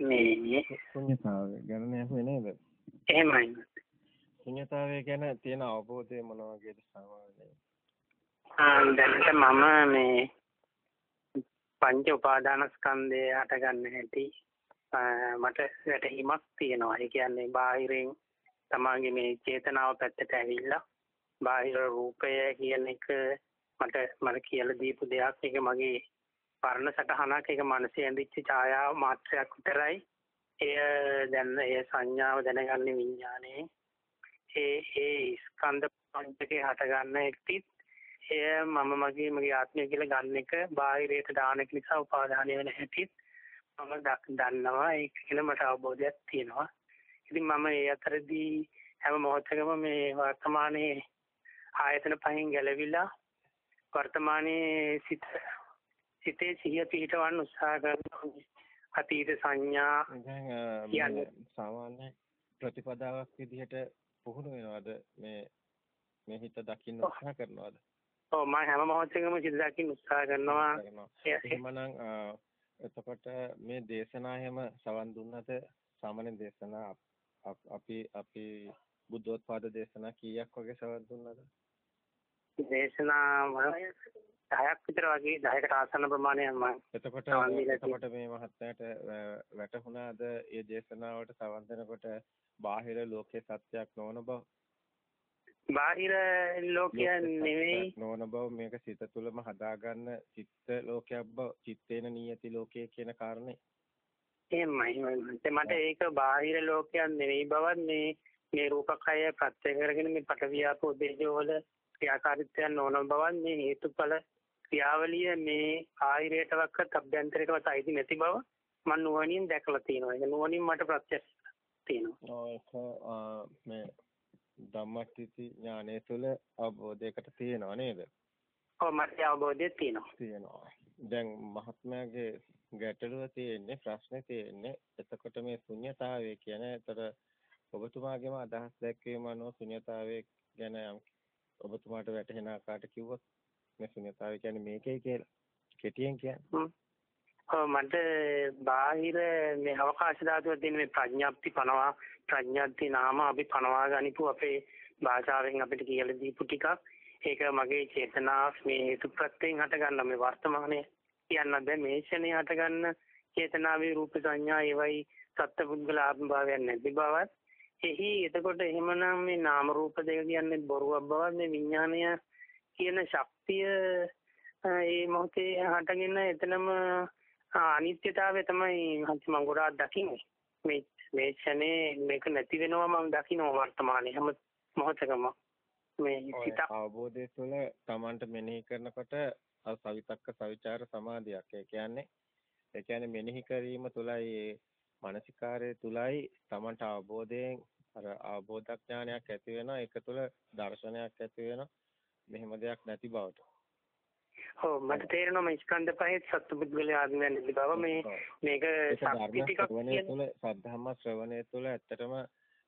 මේ ශුන්‍යතාවය ගැන නෑ නේද? එහෙමයි. ශුන්‍යතාවය ගැන තියෙන අවබෝධය මොන වගේද සාමාන්‍යයෙන්? ආ දැනට මම මේ පංච උපාදානස්කන්ධය හට ගන්න හැටි මට වැටහීමක් තියෙනවා. ඒ කියන්නේ බාහිරින් තමාගේ මේ චේතනාව පැත්තට ඇවිල්ලා බාහිර රූපය කියන එක මට මට කියලා දීපු දෙයක්. ඒක මගේ පරණ සටහනක්. ඒක මනසේ ඇඳිච්ච ඡායාව මාත්‍රයක් විතරයි. එය දැන් ඒ සංඥාව දැනගන්නේ විඥානේ. ඒ ඒ ස්කන්ධ පංචකේ හට ගන්න එකටිත් එය මම මගේ මගේ ආත්මය කියලා ගන්න එක බාහිරයට දාන එක නිසා උපාදානය වෙන හැටිත් මම දන්නවා ඒක කියලා මට අවබෝධයක් තියෙනවා. ඉතින් මම ඒ අතරදී හැම මොහොතකම මේ වර්තමානයේ ආයතන පහෙන් ගැලවිලා වර්තමානයේ සිත සිතේ සිහිය පිහිටවන්න උත්සාහ කරනවා. අතීත සංඥා කියන්නේ සාමාන්‍ය ප්‍රතිපදාවක් විදිහට පුහුණු වෙනවද මේ මේ හිත දකින්න උත්සාහ කරනවද? ඔව් මම හැම මොහොතකම සිත දකින්න උත්සාහ කරනවා. එහෙමනම් එතකොට මේ දේශනා හැම සවන් දුන්නට සාමාන්‍ය දේශනා අපි අපි බුද්ධෝත්පාද දේශනා කීයක් වගේ සවන් දුන්නද? දේශනා 10ක් විතර වගේ 10කට ආසන්න ප්‍රමාණයක් මම එතකොට එතකොට මේ මහත්මයාට වැටහුණාද? මේ දේශනාවට සවන් දෙනකොට බාහිර ලෝකයේ සත්‍යයක් නොවන බව? බාහිර ලෝකය නෙවෙයි. නොවන බව මේක සිත තුළම හදාගන්න චිත්ත ලෝකයක් බව චිත්තේන නියති ලෝකයේ කියන කාරණේ. එහෙමයි. මට ඒක බාහිර ලෝකයක් නෙවෙයි බවත් මේ මේ රූපකය ප්‍රත්‍ය කරගෙන මේ පටවියාපෝ දේජෝ වල ක්‍රියාකාරීත්වයන් නොවන බවත් මේ හේතුඵල ක්‍රියාවලිය මේ ආෛරයටවත් අභ්‍යන්තරයටවත් අයිති නැති බව මම නුවණින් දැකලා තියෙනවා. ඒක නුවණින් මට ප්‍රත්‍යක්ෂ තියෙනවා. ඔව් මේ ධම්මටිති ඥානය තුළ අවබෝධයකට තියෙනව නේද? ඔව් මට අවබෝධයක් තියෙනවා. තියෙනවා. දැන් මහත්මයාගේ ගැටලුව තියෙන්නේ ප්‍රශ්නේ තියෙන්නේ එතකොට මේ ශුන්‍යතාවය කියන එතර ඔබතුමාගේම අදහස් දැක්වීම අනුව ශුන්‍යතාවය ගැන ඔබතුමාට වැටහෙන ආකාරයට කිව්වොත් මේ ශුන්‍යතාවය කියන්නේ මේකයි කියලා. කෙටියෙන් කියන්නේ. මට බාහිර මේ අවකාශ ධාතුව තියෙන මේ ප්‍රඥාප්ති පනවා. ප්‍රඥාප්ති නාම අපි පනවා ගනිපු අපේ භාෂාවෙන් අපිට කියලා දීපු ටිකක්. ඒක මගේ චේතනා මේ හේතු ප්‍රත්‍යයෙන් හට ගන්න මේ වර්තමානයේ කියන්න බෑ. මේ ෂණේ හට ගන්න චේතනාවේ රූප සංඥා ඒවයි සත්පුද්ගල ආත්ම භාවයක් නැති බවත්. එහි එතකොට එහෙමනම් මේ නාම රූප දෙක කියන්නේ බොරුවක් බවත් මේ විඥානය කියන ශක්තිය ඒ මොහොතේ හටගෙන එතනම අනිත්‍යතාවය තමයි මම ගොඩාක් දකින්නේ. මේ මේ ක්ෂණේ මේක නැති වෙනවා මම දකිනවා වර්තමානයේ හැම මොහොතකම. මේ සිත අවබෝධය තුළ Tamanට මෙනෙහි කරනකොට සවිතක්ක සවිචාර සමාධියක්. ඒ කියන්නේ ඒ කියන්නේ මෙනෙහි කිරීම තුළයි මානසිකාරය තුලයි Tamanට අවබෝධයෙන් අර අවබෝධඥානයක් ඇති වෙනවා ඒක තුළ දර්ශනයක් ඇති වෙනවා මෙහෙම දෙයක් නැති බවට ඔව් මට තේරෙනවා මේ ස්කන්ධ පහේ සත්පුද්ගල ආත්මයන් ඉති බව මේ මේක ශක්ති ටිකක් කියන සද්ධාම ශ්‍රවණය තුළ ඇත්තටම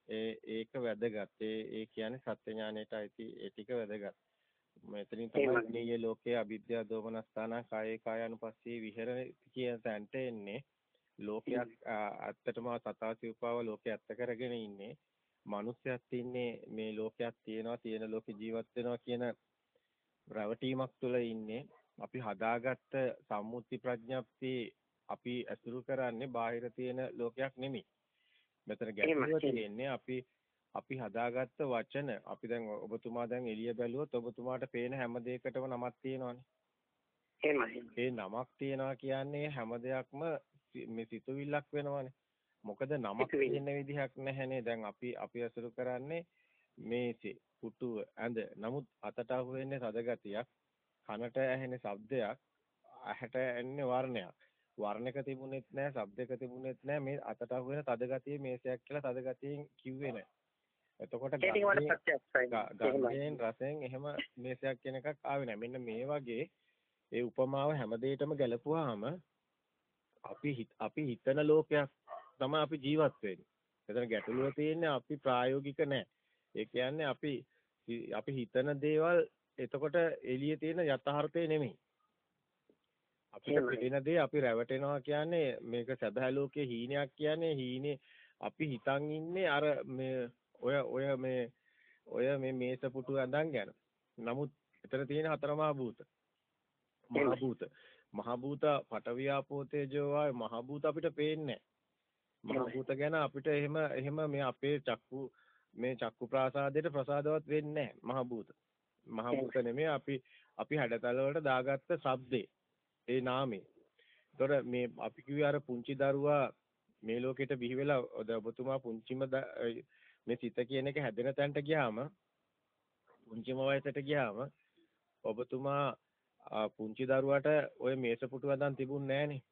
ඒ ඒක වැදගත්. ඒ ඒ කියන්නේ සත්‍ය ඥානයට අයිති ඒ ටික වැදගත්. මෙතනින් තමයි නීය ලෝකයේ අවිද්‍යාව දෝමනස්ථාන කායේ කායानुපස්සී විහෙර කියන තැනට එන්නේ. ලෝකයක් ඇත්තටම තථාසිව්පාව ලෝකයේ ඇත්ත කරගෙන ඉන්නේ. මිනිස්සයත් ඉන්නේ මේ ලෝකයක් තියෙනවා තියෙන ලෝකේ ජීවත් වෙනවා කියන රැවටීමක් තුළ ඉන්නේ අපි හදාගත්ත සම්මුති ප්‍රඥප්ති අපි අසුරු කරන්නේ බාහිර තියෙන ලෝකයක් නෙමෙයි. මෙතන ගැටලුව තියෙන්නේ අපි අපි හදාගත්ත වචන අපි දැන් ඔබතුමා දැන් එළිය බැලුවොත් ඔබතුමාට පේන හැම දෙයකටම නමක් තියෙනවානේ. එහෙමයි. ඒ නමක් තියනවා කියන්නේ හැම දෙයක්ම මේ සිතුවිල්ලක් වෙනවානේ. මොකද නමක් තියෙන විදිහක් නැහැනේ. දැන් අපි අපි අසුරු කරන්නේ මේසේ පුටුව ඇඳ. නමුත් අතට අහු වෙන්නේ සද ගතියක්. කනට ඇහෙන ශබ්දයක් ඇහැට එන්නේ වර්ණයක්. වර්ණක තිබුණෙත් නැහැ, ශබ්දක තිබුණෙත් නැහැ. මේ අතට අහු වෙන තද ගතිය මේසයක් කියලා තද ගතියෙන් කිව්වේ නැහැ. එතකොට ගන්ධයෙන් රසයෙන් එහෙම මේසයක් කියන එකක් ආවේ නැහැ. මෙන්න මේ වගේ ඒ උපමාව හැම දෙයකම ගැලපුවාම අපි අපි හිතන ලෝකයක් තමයි අපි ජීවත් වෙන්නේ. එතන ගැටලුව තියෙන්නේ අපි ප්‍රායෝගික නැහැ. ඒ කියන්නේ අපි අපි හිතන දේවල් එතකොට එළියේ තියෙන යථාර්ථය නෙමෙයි. අපිට පේන දේ අපි රැවටෙනවා කියන්නේ මේක සැබෑ ලෝකයේ හීනයක් කියන්නේ හීනේ අපි හිතන් ඉන්නේ අර මේ ඔය ඔය මේ ඔය මේ මේස පුටු ඇඳන් ගැන. නමුත් එතන තියෙන හතරමහා භූත. මහා භූත. මහා භූත පටවියාපෝ තේජෝ වායු මහා භූත අපිට පේන්නේ මහා භූත ගැන අපිට එහෙම එහෙම මේ අපේ චක්කු මේ චක්කු ප්‍රාසාදයට ප්‍රසාදවත් වෙන්නේ නැහැ මහා භූත. මහා භූත නෙමෙයි අපි අපි හැඩතල වලට දාගත්ත shabdේ. ඒ නාමේ. ඒතොර මේ අපි කිව්වේ අර පුංචි දරුවා මේ ලෝකෙට බිහි වෙලා ඔබතුමා පුංචිම මේ සිත කියන එක හැදෙන තැනට ගියාම පුංචිම වයසට ගියාම ඔබතුමා පුංචි දරුවට ওই මේසපුටු වදන් තිබුණ නෑනේ.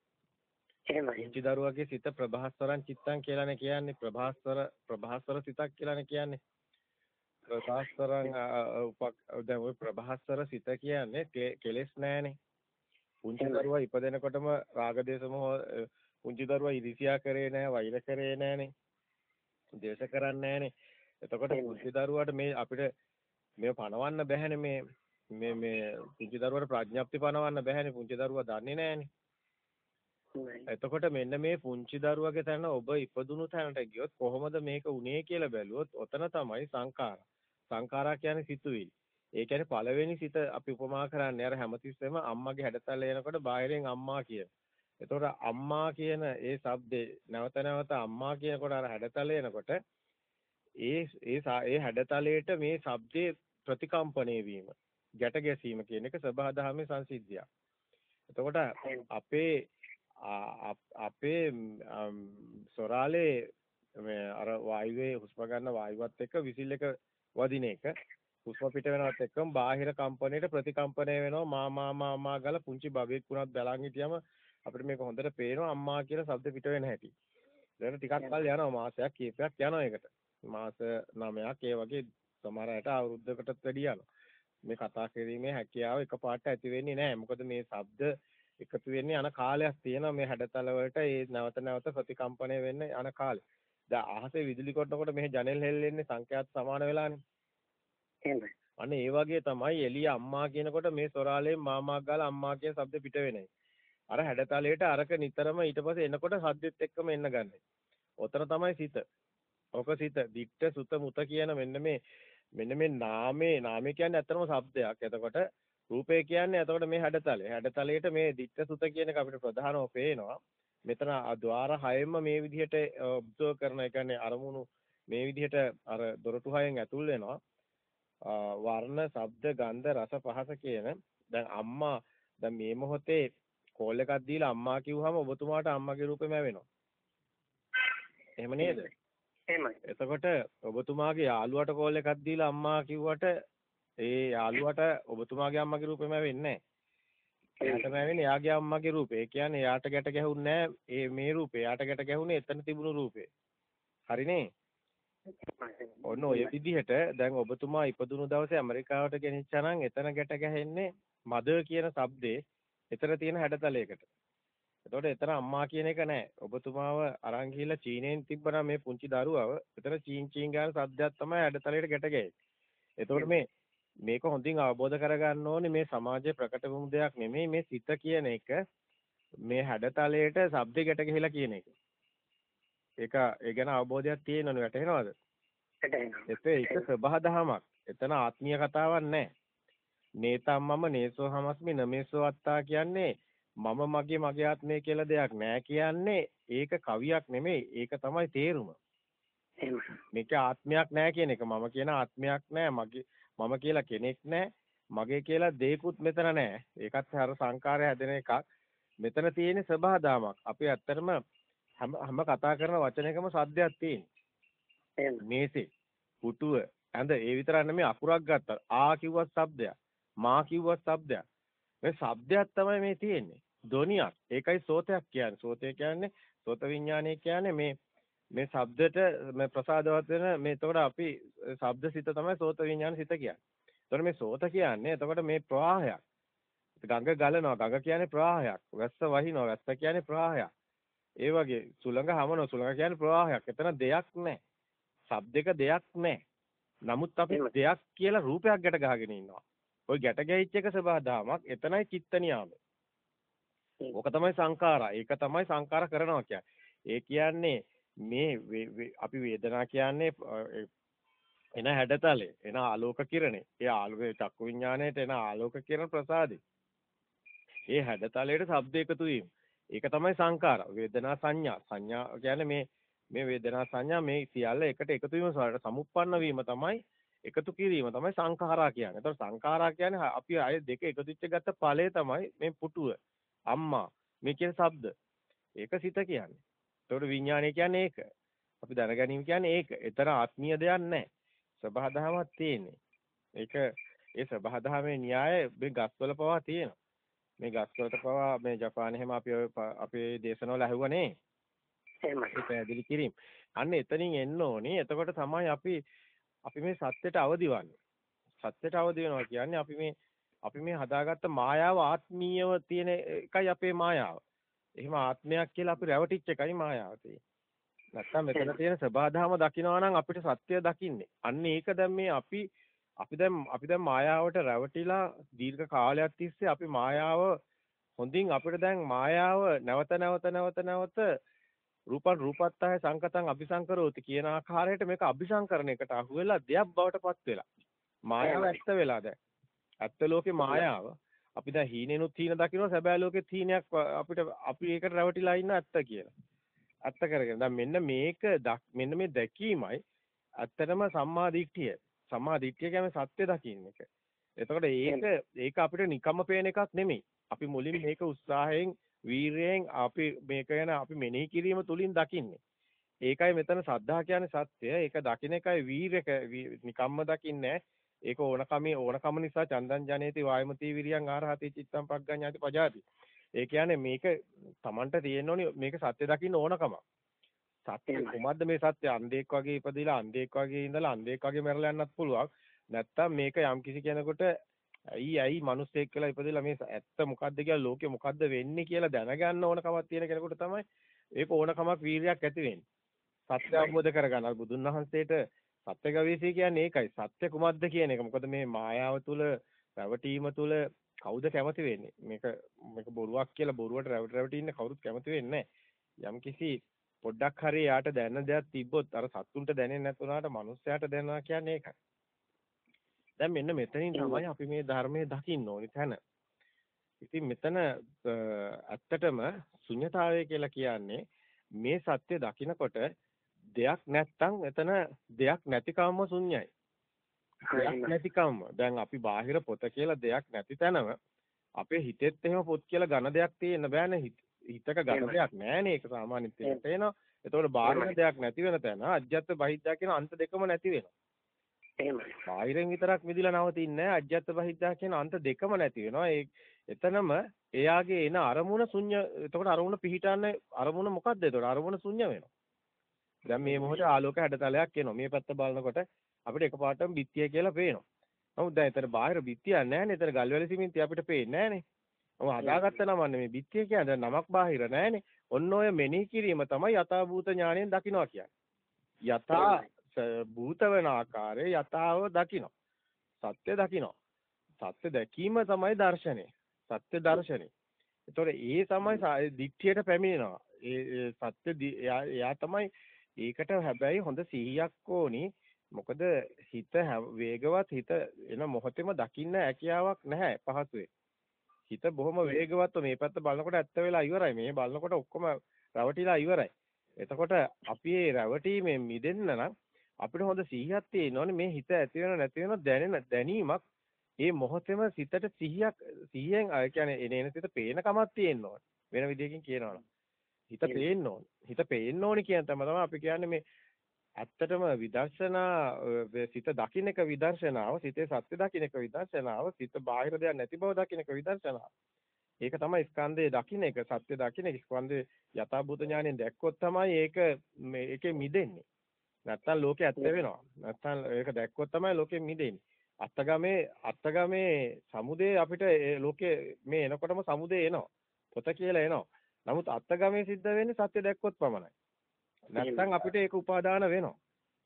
එහෙමයි. පුංචි දරුවගේ සිත ප්‍රභාස්වරං චිත්තං කියලානේ කියන්නේ. ප්‍රභාස්වර ප්‍රභාස්වර සිතක් කියලානේ කියන්නේ. ප්‍රභාස්වරං දැන් ওই ප්‍රභාස්වර සිත කියන්නේ කෙලෙස් නෑනේ. පුංචි දරුවා ඉපදෙනකොටම රාගදේශ මොහ පුංචි දරුවා ඉරිසියා කරේ නෑ, වෛර කරේ නෑනේ. දේශ කරන්නේ නෑනේ. එතකොට පුංචි දරුවාට මේ අපිට මේ පණවන්න බැහැනේ මේ මේ මේ පුංචි දරුවාට ප්‍රඥාප්ති පනවන්න බෑනේ පුංචි දරුවා දන්නේ නැහනේ. එතකොට මෙන්න මේ පුංචි දරුවගේ තැන ඔබ ඉපදුණු තැනට ගියොත් කොහොමද මේක උනේ කියලා බැලුවොත් ඔතන තමයි සංඛාර. සංඛාරා කියන්නේ සිතුවිලි. ඒ කියන්නේ පළවෙනි සිත අපි උපමා කරන්නේ අර හැමතිස්සෙම අම්මාගේ හැඩතල එනකොට බාහිරෙන් අම්මා කියන. එතකොට අම්මා කියන ඒ શબ્දේ නැවත නැවත අම්මා කියනකොට අර හැඩතල එනකොට ඒ ඒ ඒ හැඩතලයට මේ શબ્දේ ප්‍රතිකම්පණය වීම, ගැට ගැසීම කියන එක සබහා දහමේ සංසිද්ධියක්. එතකොට අපේ අපේ සොරාලේ මේ අර වායුවේ හුස්ම ගන්න වායුවත් එක්ක විසිල් එක වදින එක හුස්ම පිට වෙනවත් එක්කම බාහිර කම්පණයට ප්‍රතිකම්පණය වෙනවා මා මා මා මා ගාලා පුංචි බබෙක් වුණත් බලන් හිටියම අපිට මේක හොඳට පේනවා අම්මා කියලා શબ્ද පිට වෙන හැටි. දැන් ටිකක් කල් යනවා මාසයක් කීපයක් යනවා ඒකට. මාස 9ක් ඒ වගේ සමහර අයට අවුරුද්දකටත් වැඩි යනවා. මේ කතා කිරීමේ හැකියාව එකපාරට ඇති වෙන්නේ නැහැ. මොකද මේ ශබ්ද එකතු වෙන්නේ අන කාලයක් තියෙනවා මේ හැඩතල වලට ඒ නැවත නැවත ප්‍රතිකම්පණය වෙන්නේ අන කාලේ. දැන් අහසේ විදුලි කොටනකොට මෙහි ජනෙල් හෙල්ලෙන්නේ සංඛ්‍යාත් සමාන වෙලානේ. එහෙමයි. අන්න ඒ වගේ තමයි එළිය අම්මා කියනකොට මේ සොරාලේ මාමා ගාලා අම්මා කියන શબ્ද පිට වෙන්නේ. අර හැඩතලයට අරක නිතරම ඊට පස්සේ එනකොට සද්දෙත් එක්කම එන්න ගන්න. ඔතන තමයි සිත. ඔක සිත දික්ට සුත මුත කියන මෙන්න මේ මෙන්න මේ නාමේ නාමේ කියන්නේ ඇත්තම શબ્දයක්. එතකොට රූපේ කියන්නේ එතකොට මේ හැඩතලය. හැඩතලයට මේ ditta sutta කියන එක අපිට ප්‍රධානව පේනවා. මෙතන ద్వාර හයෙම මේ විදිහට ඔබ්සර්ව් කරන ඒ කියන්නේ අරමුණු මේ විදිහට අර දොරටු හයෙන් ඇතුල් වෙනවා. වර්ණ, ශබ්ද, ගන්ධ, රස, පහස කියන දැන් අම්මා දැන් මේ මොහොතේ කෝල් එකක් දීලා අම්මා කිව්වහම ඔබතුමාට අම්මගේ රූපෙම වෙනවා. එහෙම නේද? එහෙමයි. එතකොට ඔබතුමාගේ යාළුවට කෝල් එකක් දීලා අම්මා කිව්වට ඒ යාළුවට ඔබතුමාගේ අම්මගේ රූපෙම වෙන්නේ නැහැ. එයාටම වෙන්නේ එයාගේ අම්මගේ රූපේ. ඒ කියන්නේ එයාට ගැට ගැහුන්නේ නැහැ ඒ මේ රූපේ. එයාට ගැට ගැහුනේ එතන තිබුණු රූපේ. හරිනේ? ඔන්න ඔය විදිහට දැන් ඔබතුමා ඉපදුණු දවසේ ඇමරිකාවට ගෙනිච්චා නම් එතන ගැට ගැහෙන්නේ මදර් කියන શબ્දේ එතන තියෙන හැඩතලයකට. එතකොට එතන අම්මා කියන එක නැහැ. ඔබතුමාව අරන් ගිහිල්ලා චීනෙන් තිබ්බනම් මේ පුංචි දරුවව එතන චීන් චීන් ගාන සද්දයක් තමයි ඇඩතලයට ගැට ගැහෙන්නේ. එතකොට මේ මේක හොඳින් අවබෝධ කරගන්න ඕනේ මේ සමාජයේ ප්‍රකට වුණු දෙයක් නෙමෙයි මේ සිත කියන එක මේ හැඩතලයට ශබ්ද ගැට ගහලා කියන එක. ඒක ඒ ගැන අවබෝධයක් තියෙනවනේ වැටහෙනවද? වැටහෙනවා. ඒක සබහා දහමක්. එතන ආත්මීය කතාවක් නැහැ. නේතම්මම නේසෝ හමස්මි නමේසෝ අත්තා කියන්නේ මම මගේ මගේ ආත්මය කියලා දෙයක් නෑ කියන්නේ ඒක කවියක් නෙමෙයි ඒක තමයි තේරුම. මේක ආත්මයක් නෑ කියන එක මම කියන ආත්මයක් නෑ මගේ මම කියලා කෙනෙක් නැහැ. මගේ කියලා දෙයක්ුත් මෙතන නැහැ. ඒකත් අර සංකාරය හැදෙන එකක්. මෙතන තියෙන්නේ සබහාදාමක්. අපි ඇත්තටම හැම හැම කතා කරන වචනයකම සද්දයක් තියෙන්නේ. මේසේ, පුටුව, ඇඳ ඒ විතරක් නෙමෙයි අකුරක් ගත්තා. ආ කිව්වත් શબ્දයක්. මා කිව්වත් શબ્දයක්. මේ શબ્දයක් තමයි මේ තියෙන්නේ. ධ්වනියක්. ඒකයි සෝතයක් කියන්නේ. සෝතය කියන්නේ සෝත විඥානය කියන්නේ මේ මේ ශබ්දෙට මේ ප්‍රසාදවත් වෙන මේ එතකොට අපි ශබ්දසිත තමයි සෝත විඥාන සිත කියන්නේ. එතකොට මේ සෝත කියන්නේ එතකොට මේ ප්‍රවාහයක්. ගඟ ගලනවා. ගඟ කියන්නේ ප්‍රවාහයක්. වැස්ස වහිනවා. වැස්ස කියන්නේ ප්‍රවාහයක්. ඒ වගේ සුළඟ හමනවා. සුළඟ කියන්නේ ප්‍රවාහයක්. එතන දෙයක් නැහැ. ශබ්දයක දෙයක් නැහැ. නමුත් අපි දෙයක් කියලා රූපයක් ගැට ගහගෙන ඉන්නවා. ওই ගැට ගැහිච්ච එක සබහා දහමක්. එතනයි චිත්ත නියාමය. ඕක තමයි සංඛාරා. ඒක තමයි සංඛාර කරනවා කියන්නේ. ඒ කියන්නේ මේ අපි වේදනා කියන්නේ එන හැඩතලේ එන ආලෝක කිරණේ. ඒ ආලෝකයේ චක්කු විඥාණයට එන ආලෝක කිරණ ප්‍රසාදේ. ඒ හැඩතලයට ශබ්ද එකතු වීම. ඒක තමයි සංඛාර. වේදනා සංඥා. සංඥා කියන්නේ මේ මේ වේදනා සංඥා මේ සියල්ල එකට එකතු වීම සමුප්පන්න වීම තමයි එකතු කිරීම තමයි සංඛාරා කියන්නේ. ඒතකොට සංඛාරා කියන්නේ අපි අය දෙක එකතු වෙච්ච ගත්ත ඵලය තමයි මේ පුටුව. අම්මා මේ කියන ශබ්ද. ඒක සිත කියන්නේ. ඒතකොට විඥානය කියන්නේ ඒක. අපි දැනගැනීම කියන්නේ ඒක. ඒතර ආත්මීය දෙයක් නැහැ. සබහාදහමක් තියෙන්නේ. ඒක ඒ සබහාදහමේ න්‍යාය මේ ගස්වල පවා තියෙනවා. මේ ගස්වලට පවා මේ ජපානයේ හැම අපි අපේ දේශනවල ඇහුවනේ. එහෙමයි. පැහැදිලි කිරීම. අන්න එතනින් එන්න ඕනේ. එතකොට තමයි අපි අපි මේ සත්‍යයට අවදිවන්නේ. සත්‍යයට අවදි වෙනවා කියන්නේ අපි මේ අපි මේ හදාගත්ත මායාව ආත්මීයව තියෙන එකයි අපේ මායාව. එහෙම ආත්මයක් කියලා අපි රැවටිච්ච එකයි මායාව තියෙන්නේ. නැත්තම් මෙතන තියෙන සබාධාම දකිනවා නම් අපිට සත්‍ය දකින්නේ. අන්න ඒක දැන් මේ අපි අපි දැන් අපි දැන් මායාවට රැවටිලා දීර්ඝ කාලයක් තිස්සේ අපි මායාව හොඳින් අපිට දැන් මායාව නැවත නැවත නැවත නැවත රූපං රූපත්තය සංකතං අபிසංකරෝති කියන ආකාරයට මේක අபிසංකරණයකට අහු වෙලා දෙයක් බවට පත් වෙලා. මායාව ඇත්ත වෙලා දැන්. ඇත්ත ලෝකේ මායාව අපි දැන් හීනෙනුත් හීන දකිනවා සැබෑ ලෝකෙත් හීනයක් අපිට අපි ඒකට රැවටිලා ඉන්න ඇත්ත කියලා. ඇත්ත කරගෙන. දැන් මෙන්න මේක මෙන්න මේ දැකීමයි ඇත්තටම සම්මා දිට්ඨිය. සම්මා දිට්ඨිය කියන්නේ සත්‍ය දකින්න එක. එතකොට ඒක ඒක අපිට නිකම්ම පේන එකක් නෙමෙයි. අපි මුලින් මේක උත්සාහයෙන් වීරයෙන් අපි මේක ගැන අපි මෙනෙහි කිරීම තුලින් දකින්නේ. ඒකයි මෙතන සද්ධා කියන්නේ සත්‍ය. ඒක දකින්න එකයි වීරක නිකම්ම දකින්නේ. ඒක ඕනකමේ ඕනකම නිසා චන්දං ජනේති වායමති විරියං ආරහති චිත්තං පග්ගඤ්ඤාති පජාති. ඒ කියන්නේ මේක Tamanට තියෙන්න ඕනේ මේක සත්‍ය දකින්න ඕනකම. සත්‍ය කොහොමද මේ සත්‍ය අන්ධෙක් වගේ ඉපදිලා අන්ධෙක් වගේ ඉඳලා අන්ධෙක් වගේ මැරලා යන්නත් පුළුවන්. නැත්තම් මේක යම්කිසි කෙනෙකුට ඇයි ඇයි මිනිස්සෙක් කියලා ඉපදෙලා මේ ඇත්ත මොකද්ද කියලා ලෝකෙ මොකද්ද වෙන්නේ කියලා දැනගන්න ඕන කමක් තියෙන කෙනෙකුට තමයි ඒක ඕනකමක් වීරියක් ඇති වෙන්නේ. සත්‍ය අවබෝධ කරගන්න. බුදුන් වහන්සේට සත්‍ය ගවේෂය කියන්නේ ඒකයි. සත්‍ය කුමක්ද කියන එක. මොකද මේ මායාව තුල රැවටීම තුල කවුද කැමති වෙන්නේ? මේක මේක බොරුවක් කියලා බොරුවට රැවට රැවටි ඉන්න කවුරුත් කැමති වෙන්නේ නැහැ. යම්කිසි පොඩ්ඩක් හරි යාට දැනන දෙයක් තිබ්බොත් අර සත්තුන්ට දැනෙන්නේ නැතුණාට මනුස්සයාට දැනනවා කියන්නේ ඒකයි. දැන් මෙන්න මෙතනින් තමයි අපි මේ ධර්මයේ දකින්න ඕනි තැන. ඉතින් මෙතන ඇත්තටම ශුන්්‍යතාවය කියලා කියන්නේ මේ සත්‍ය දකිනකොට දෙයක් නැත්තම් එතන දෙයක් නැතිකම්ම ශුන්‍යයි. දෙයක් නැතිකම්ම. දැන් අපි බාහිර පොත කියලා දෙයක් නැති තැනම අපේ හිතෙත් එහෙම පොත් කියලා ඝන දෙයක් තියෙන්න බෑනේ හිතක ඝන දෙයක් නෑනේ ඒක සාමාන්‍යයෙන් තේරෙනවා. එතකොට බාහිර දෙයක් නැති වෙන තැන අජ්ජත් බහිද්දා කියන අන්ත දෙකම නැති වෙනවා. එහෙමයි. බාහිරින් විතරක් මිදිලා නවතින්නේ නැහැ. අජ්ජත් බහිද්දා කියන අන්ත දෙකම නැති වෙනවා. ඒ එතනම එයාගේ එන අරමුණ ශුන්‍ය. එතකොට අරමුණ පිහිටන්නේ අරමුණ මොකද්ද එතකොට? අරමුණ ශුන්‍ය වෙනවා. දැන් මේ මොහොතේ ආලෝක හැඩතලයක් එනවා. මේ පැත්ත බලනකොට අපිට එකපාරටම බිත්තිය කියලා පේනවා. නමුත් දැන් එතන බාහිර බිත්තියක් නැහැනේ. එතන ගල්වැලි සිමෙන්ති අපිට පේන්නේ නැහැනේ. ඔව් හදාගත්ත නමන්නේ මේ බිත්තිය කියන්නේ නමක් බාහිර නැහැනේ. ඔන්න ඔය මෙනෙහි කිරීම තමයි යථාභූත ඥාණයෙන් දකින්නවා කියන්නේ. යථා භූත වෙන ආකාරය යථාව දකිනවා. සත්‍ය දකිනවා. සත්‍ය දැකීම තමයි දර්ශනය. සත්‍ය දර්ශනය. ඒතකොට ඒ තමයි දික්ඨියට පැමිණෙනවා. ඒ සත්‍ය එයා තමයි ඒකට හැබැයි හොඳ සිහියක් ඕනි. මොකද හිත වේගවත් හිත එන මොහොතේම දකින්න හැකියාවක් නැහැ පහසුවේ. හිත බොහොම වේගවත්ව මේ පැත්ත බලනකොට ඇත්ත වෙලා ඉවරයි. මේ බලනකොට ඔක්කොම රැවටිලා ඉවරයි. එතකොට අපි මේ රැවටීමෙන් මිදෙන්න නම් අපිට හොඳ සිහියක් තියෙනෝනේ මේ හිත ඇති වෙන නැති වෙන දැනෙන දැනීමක් ඒ මොහොතේම සිතට සිහියක් සිහියෙන් අය කියන්නේ එනේන සිත පේන කමක් තියෙන්න ඕන වෙන විදිහකින් කියනවනම් හිත පේන්න ඕන හිත පේන්න ඕනි කියන තමයි අපි කියන්නේ මේ ඇත්තටම විදර්ශනා සිත දකින්න එක විදර්ශනාව සිතේ සත්‍ය දකින්න එක විදර්ශනාව සිත බාහිර දෙයක් නැති බව දකින්න එක විදර්ශනාව ඒක තමයි ස්කන්ධය දකින්න එක සත්‍ය දකින්න එක ස්කන්ධය යථාභූත ඥාණයෙන් දැක්කොත් තමයි ඒක මේකේ මිදෙන්නේ නැත්තම් ලෝකේ ඇත්ත වෙනවා. නැත්තම් ඒක දැක්කොත් තමයි ලෝකෙ මිදෙන්නේ. අත්තගමේ අත්තගමේ සමුදේ අපිට ලෝකේ මේ එනකොටම සමුදේ එනවා. පොත කියලා එනවා. නමුත් අත්තගමේ සිද්ධ වෙන්නේ සත්‍ය දැක්කොත් පමණයි. නැත්තම් අපිට ඒක උපාදාන වෙනවා.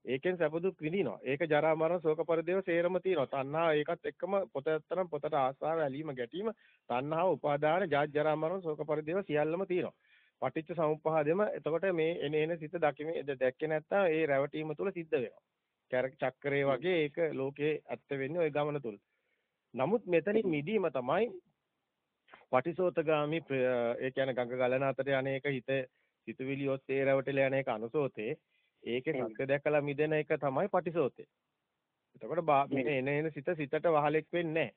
ඒකෙන් සැප දුක් විඳිනවා. ඒක ජරා මරණ ශෝක පරිදේව සේරම තියෙනවා. තණ්හා ඒකත් එක්කම පොත ඇත්තනම් පොතට ආසාව ඇලීම ගැටීම තණ්හාව උපාදාන ජාත් ජරා මරණ ශෝක පරිදේව සියල්ලම තියෙනවා. පටිච්ච සමුප්පාදෙම එතකොට මේ එන එන සිත දකිමේ දැක්කේ නැත්තම් ඒ රැවටීම තුල සිද්ධ වෙනවා. කැරක් චක්‍රේ වගේ ඒක ලෝකේ ඇත්ත වෙන්නේ ওই ගමන තුල. නමුත් මෙතනින් මිදීම තමයි පටිසෝතගාමි ඒ කියන්නේ ගඟ ගලන අතර යන එක හිත සිතුවිලි ඔස්සේ රැවටලා යන එක අනුසෝතේ ඒකේ සත්‍ය දැකලා මිදෙන එක තමයි පටිසෝතේ. එතකොට මේ එන එන සිත සිතට වහලෙක් වෙන්නේ නැහැ.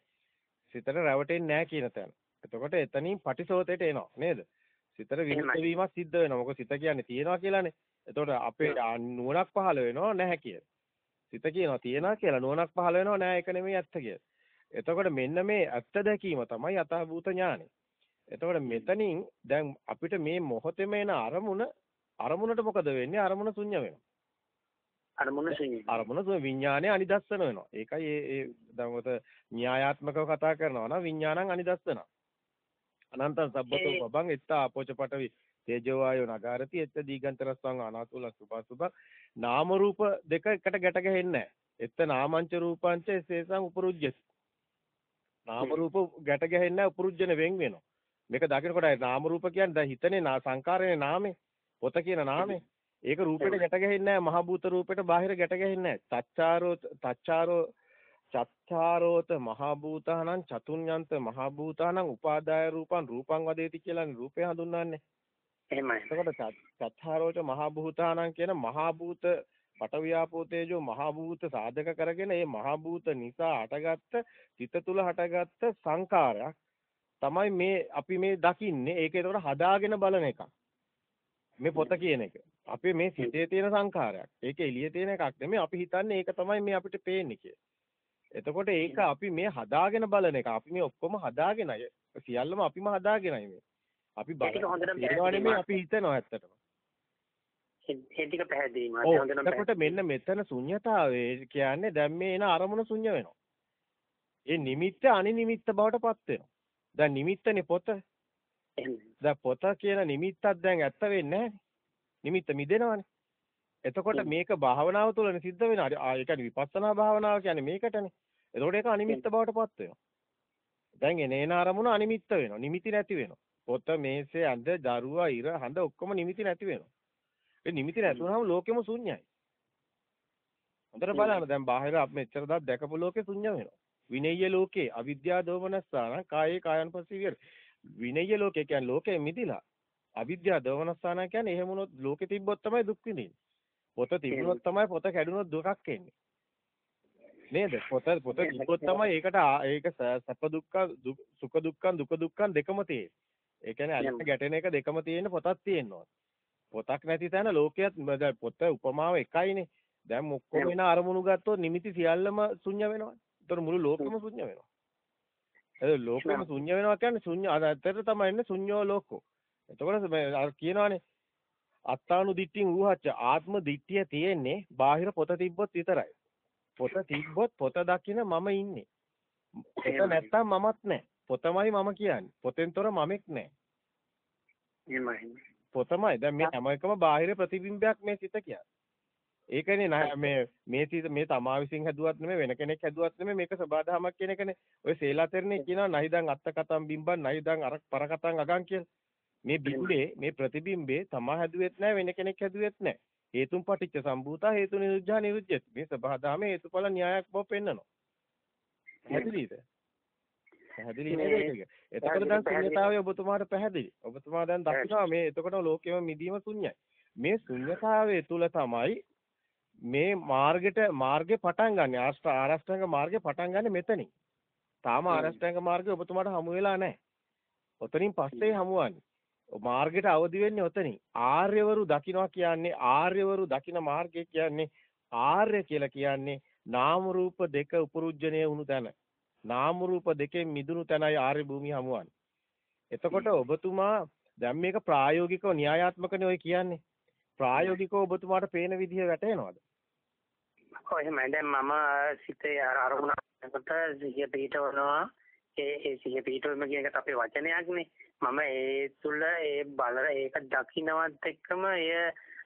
සිතට රැවටෙන්නේ නැහැ කියන තැන. එතකොට එතනින් පටිසෝතේට එනවා නේද? සිතට විමුක්ත වීමක් සිද්ධ වෙනවා. මොකද සිත කියන්නේ තියනවා කියලානේ. එතකොට අපේ නුවණක් පහළ වෙනවා නැහැ කියලා. සිත කියනවා තියනවා කියලා නුවණක් පහළ වෙනවා නැහැ ඒක නෙමෙයි ඇත්ත කියලා. එතකොට මෙන්න මේ ඇත්ත දැකීම තමයි යථාභූත ඥානෙ. එතකොට මෙතනින් දැන් අපිට මේ මොහොතේම එන අරමුණ අරමුණට මොකද වෙන්නේ? අරමුණ ශුන්‍ය වෙනවා. අරමුණ ශුන්‍ය. අරමුණ විඥානය අනිදස්සන වෙනවා. ඒකයි ඒ ඒ දැන් ඔත න්‍යායාත්මකව කතා කරනවා නම් විඥානං අනිදස්සන. අනන්තං සබ්බතෝ බබං එත්ත ආපෝච පටවි තේජෝ වායෝ නගාරති එත්ත දීගන්තරස්සං අනාතුල සුභසුභ නාම රූප දෙක එකට ගැට ගැහෙන්නේ නැහැ. එත්ත නාමංච රූපංච සේසං උපරුජ්ජති. නාම රූප ගැට ගැහෙන්නේ නැහැ උපරුජ්ජන වෙන් වෙනවා. මේක දකිනකොට නාම රූප කියන්නේ දැන් හිතනේ නා සංකාරයේ නාමේ පොත කියන නාමේ. ඒක රූපෙට ගැට ගැහෙන්නේ නැහැ මහ භූත රූපෙට බාහිර ගැට ගැහෙන්නේ නැහැ. තච්චාරෝ තච්චාරෝ චත්තාරෝත මහ භූතානං චතුඤ්ඤන්ත මහ භූතානං උපාදාය රූපං රූපං වදේති කියලානේ රූපය හඳුන්වන්නේ. එහෙමයි. එතකොට චත්තාරෝච මහ භූතානං කියන මහ භූත පටවියාපෝ තේජෝ මහ භූත සාධක කරගෙන මේ මහ භූත නිසා හටගත්ත චිත තුල හටගත්ත සංකාරයක් තමයි මේ අපි මේ දකින්නේ. ඒක ඒකට හදාගෙන බලන එකක්. මේ පොත කියන එක. අපේ මේ සිතේ තියෙන සංකාරයක් ඒක එළියේ තියෙන එකක් නෙමෙයි. අපි හිතන්නේ ඒක තමයි මේ අපිට පේන්නේ කියලා. එතකොට ඒක අපි මේ හදාගෙන බලන එක. අපි මේ ඔක්කොම හදාගෙන අය. සියල්ලම අපිම හදාගෙනයි මේ. අපි බලනවා අපි හිතනවා ඇත්තටම. ඒ ටික පැහැදිලි මාත් හොඳට එතකොට මෙන්න මෙතන ශුන්්‍යතාවය කියන්නේ දැන් මේ එන අරමුණ ශුන්‍ය වෙනවා. ඒ නිමිත්ත අනිනිමිත්ත බවට පත් වෙනවා. දැන් නිමිත්තනේ පොත. දැන් පොත කියන නිමිත්තක් දැන් ඇත්ත වෙන්නේ. නිමිත්ත මිදෙනවනේ. එතකොට මේක භාවනාව තුළනේ සිද්ධ වෙනවා. ඒ කියන්නේ විපස්සනා භාවනාව කියන්නේ මේකටනේ. එතකොට ඒක අනිමිත්ත බවට පත් වෙනවා. දැන් එනේන අරමුණ අනිමිත්ත වෙනවා. නිමිති නැති වෙනවා. පොත මේසේ අඳ දරුවා ඉර හඳ ඔක්කොම නිමිති නැති වෙනවා. ඒ නිමිති නැතුනම ලෝකෙම ශුන්‍යයි. හොඳට බලන්න දැන් බාහිර අපි මෙච්චර දා දැකපු ලෝකෙ ශුන්‍ය වෙනවා. විනය්‍ය ලෝකේ අවිද්‍යා දෝමනස්සාන කායේ කායන්පස්සී විහෙර. විනය්‍ය ලෝකේ කියන්නේ ලෝකෙ මිදිලා. අවිද්‍යා දෝමනස්සාන කියන්නේ එහෙම වුණොත් ලෝකෙ තිබ්බොත් තමයි දුක් විඳින්නේ. පොත තිබුණොත් තමයි පොත කැඩුනොත් දුකක් එන්නේ. නේද? පොත පොත තිබ්බොත් තමයි ඒකට ඒක සැප දුක්ඛ සුඛ දුක්ඛ දුක දුක්ඛ දෙකම තියෙන්නේ. ඒ කියන්නේ අල්ලට ගැටෙන එක දෙකම තියෙන පොතක් තියෙනවා. පොතක් නැති තැන ලෝකයක් පොත උපමාව එකයිනේ. දැන් ඔක්කොම වෙන අරමුණු ගත්තොත් නිමිති සියල්ලම ශුන්‍ය වෙනවා. ඒතර මුළු ලෝකෙම ශුන්‍ය වෙනවා. ඒ ලෝකෙම ශුන්‍ය වෙනවා කියන්නේ ශුන්‍ය ඇත්තට තමයි ඉන්නේ ශුන්‍යෝ ලෝකෝ. එතකොට අර කියනවානේ අත්තානු දිට්ඨින් ඌහච්ච ආත්ම දිට්ඨිය තියෙන්නේ බාහිර පොත තිබ්බොත් විතරයි. පොත තිබ්බොත් පොත දකින මම ඉන්නේ. පොත නැත්තම් මමත් නැහැ. පොතමයි මම කියන්නේ. පොතෙන් තොර මමෙක් නැහැ. එහෙමයි. පොතමයි. දැන් මේ හැම එකම බාහිර ප්‍රතිබිම්බයක් මේ සිත කියන්නේ. ඒකනේ මේ මේ සිත මේ තමා විසින් හැදුවත් නෙමෙයි වෙන කෙනෙක් හැදුවත් නෙමෙයි මේක සබාධමයක් කියන එකනේ. ඔය සේලාතරනේ කියනවා නයිදන් අත්ත කතම් බිම්බන් නයිදන් අර පරකටන් අගන් කියලා. මේ බිම්බේ මේ ප්‍රතිබිම්බේ තමා හැදුවෙත් නැහැ වෙන කෙනෙක් හැදුවෙත් නැහැ. හේතුන් පටිච්ච සම්භූතා හේතු නිරුද්ධා නිරුද්ධති. මේ සබහාදාමේ හේතුඵල න්‍යායක් බව පෙන්නනවා. පැහැදිලිද? පැහැදිලි නේද ඒක? එතකොට දැන් ශුන්‍යතාවය ඔබතුමාට පැහැදිලි. ඔබතුමා දැන් දකිනවා මේ එතකොට ලෝකෙම මිදීම ශුන්‍යයි. මේ ශුන්‍යතාවය තුල තමයි මේ මාර්ගෙට මාර්ගේ පටන් ගන්න. ආරෂ්ඨාංග මාර්ගේ පටන් ගන්න මෙතනින්. තාම ආරෂ්ඨාංග මාර්ගේ ඔබතුමාට හමු වෙලා නැහැ. ඔතනින් පස්සේ හමුවන්නේ. මාර්ගයට අවදි වෙන්නේ ඔතනින්. ආර්යවරු දකින්නවා කියන්නේ ආර්යවරු දකින මාර්ගය කියන්නේ ආර්ය කියලා කියන්නේ නාම රූප දෙක උපරුජ්ජණය වුණු තැන. නාම රූප දෙකෙන් මිදුණු තැනයි ආර්ය භූමිය හමුවන්නේ. එතකොට ඔබතුමා දැන් මේක ප්‍රායෝගිකව න්‍යායාත්මකනේ ඔය කියන්නේ. ප්‍රායෝගිකව ඔබතුමාට පේන විදිහ වැටහෙනවද? ඔය එහෙමයි දැන් මම සිතේ අරමුණකට සිහිය පිටවනවා ඒ ඒ සිහිය පිටවීම කියන එකත් අපේ වචනයක්නේ මම ඒ තුල ඒ බල ඒක දකින්නවත් එක්කම එය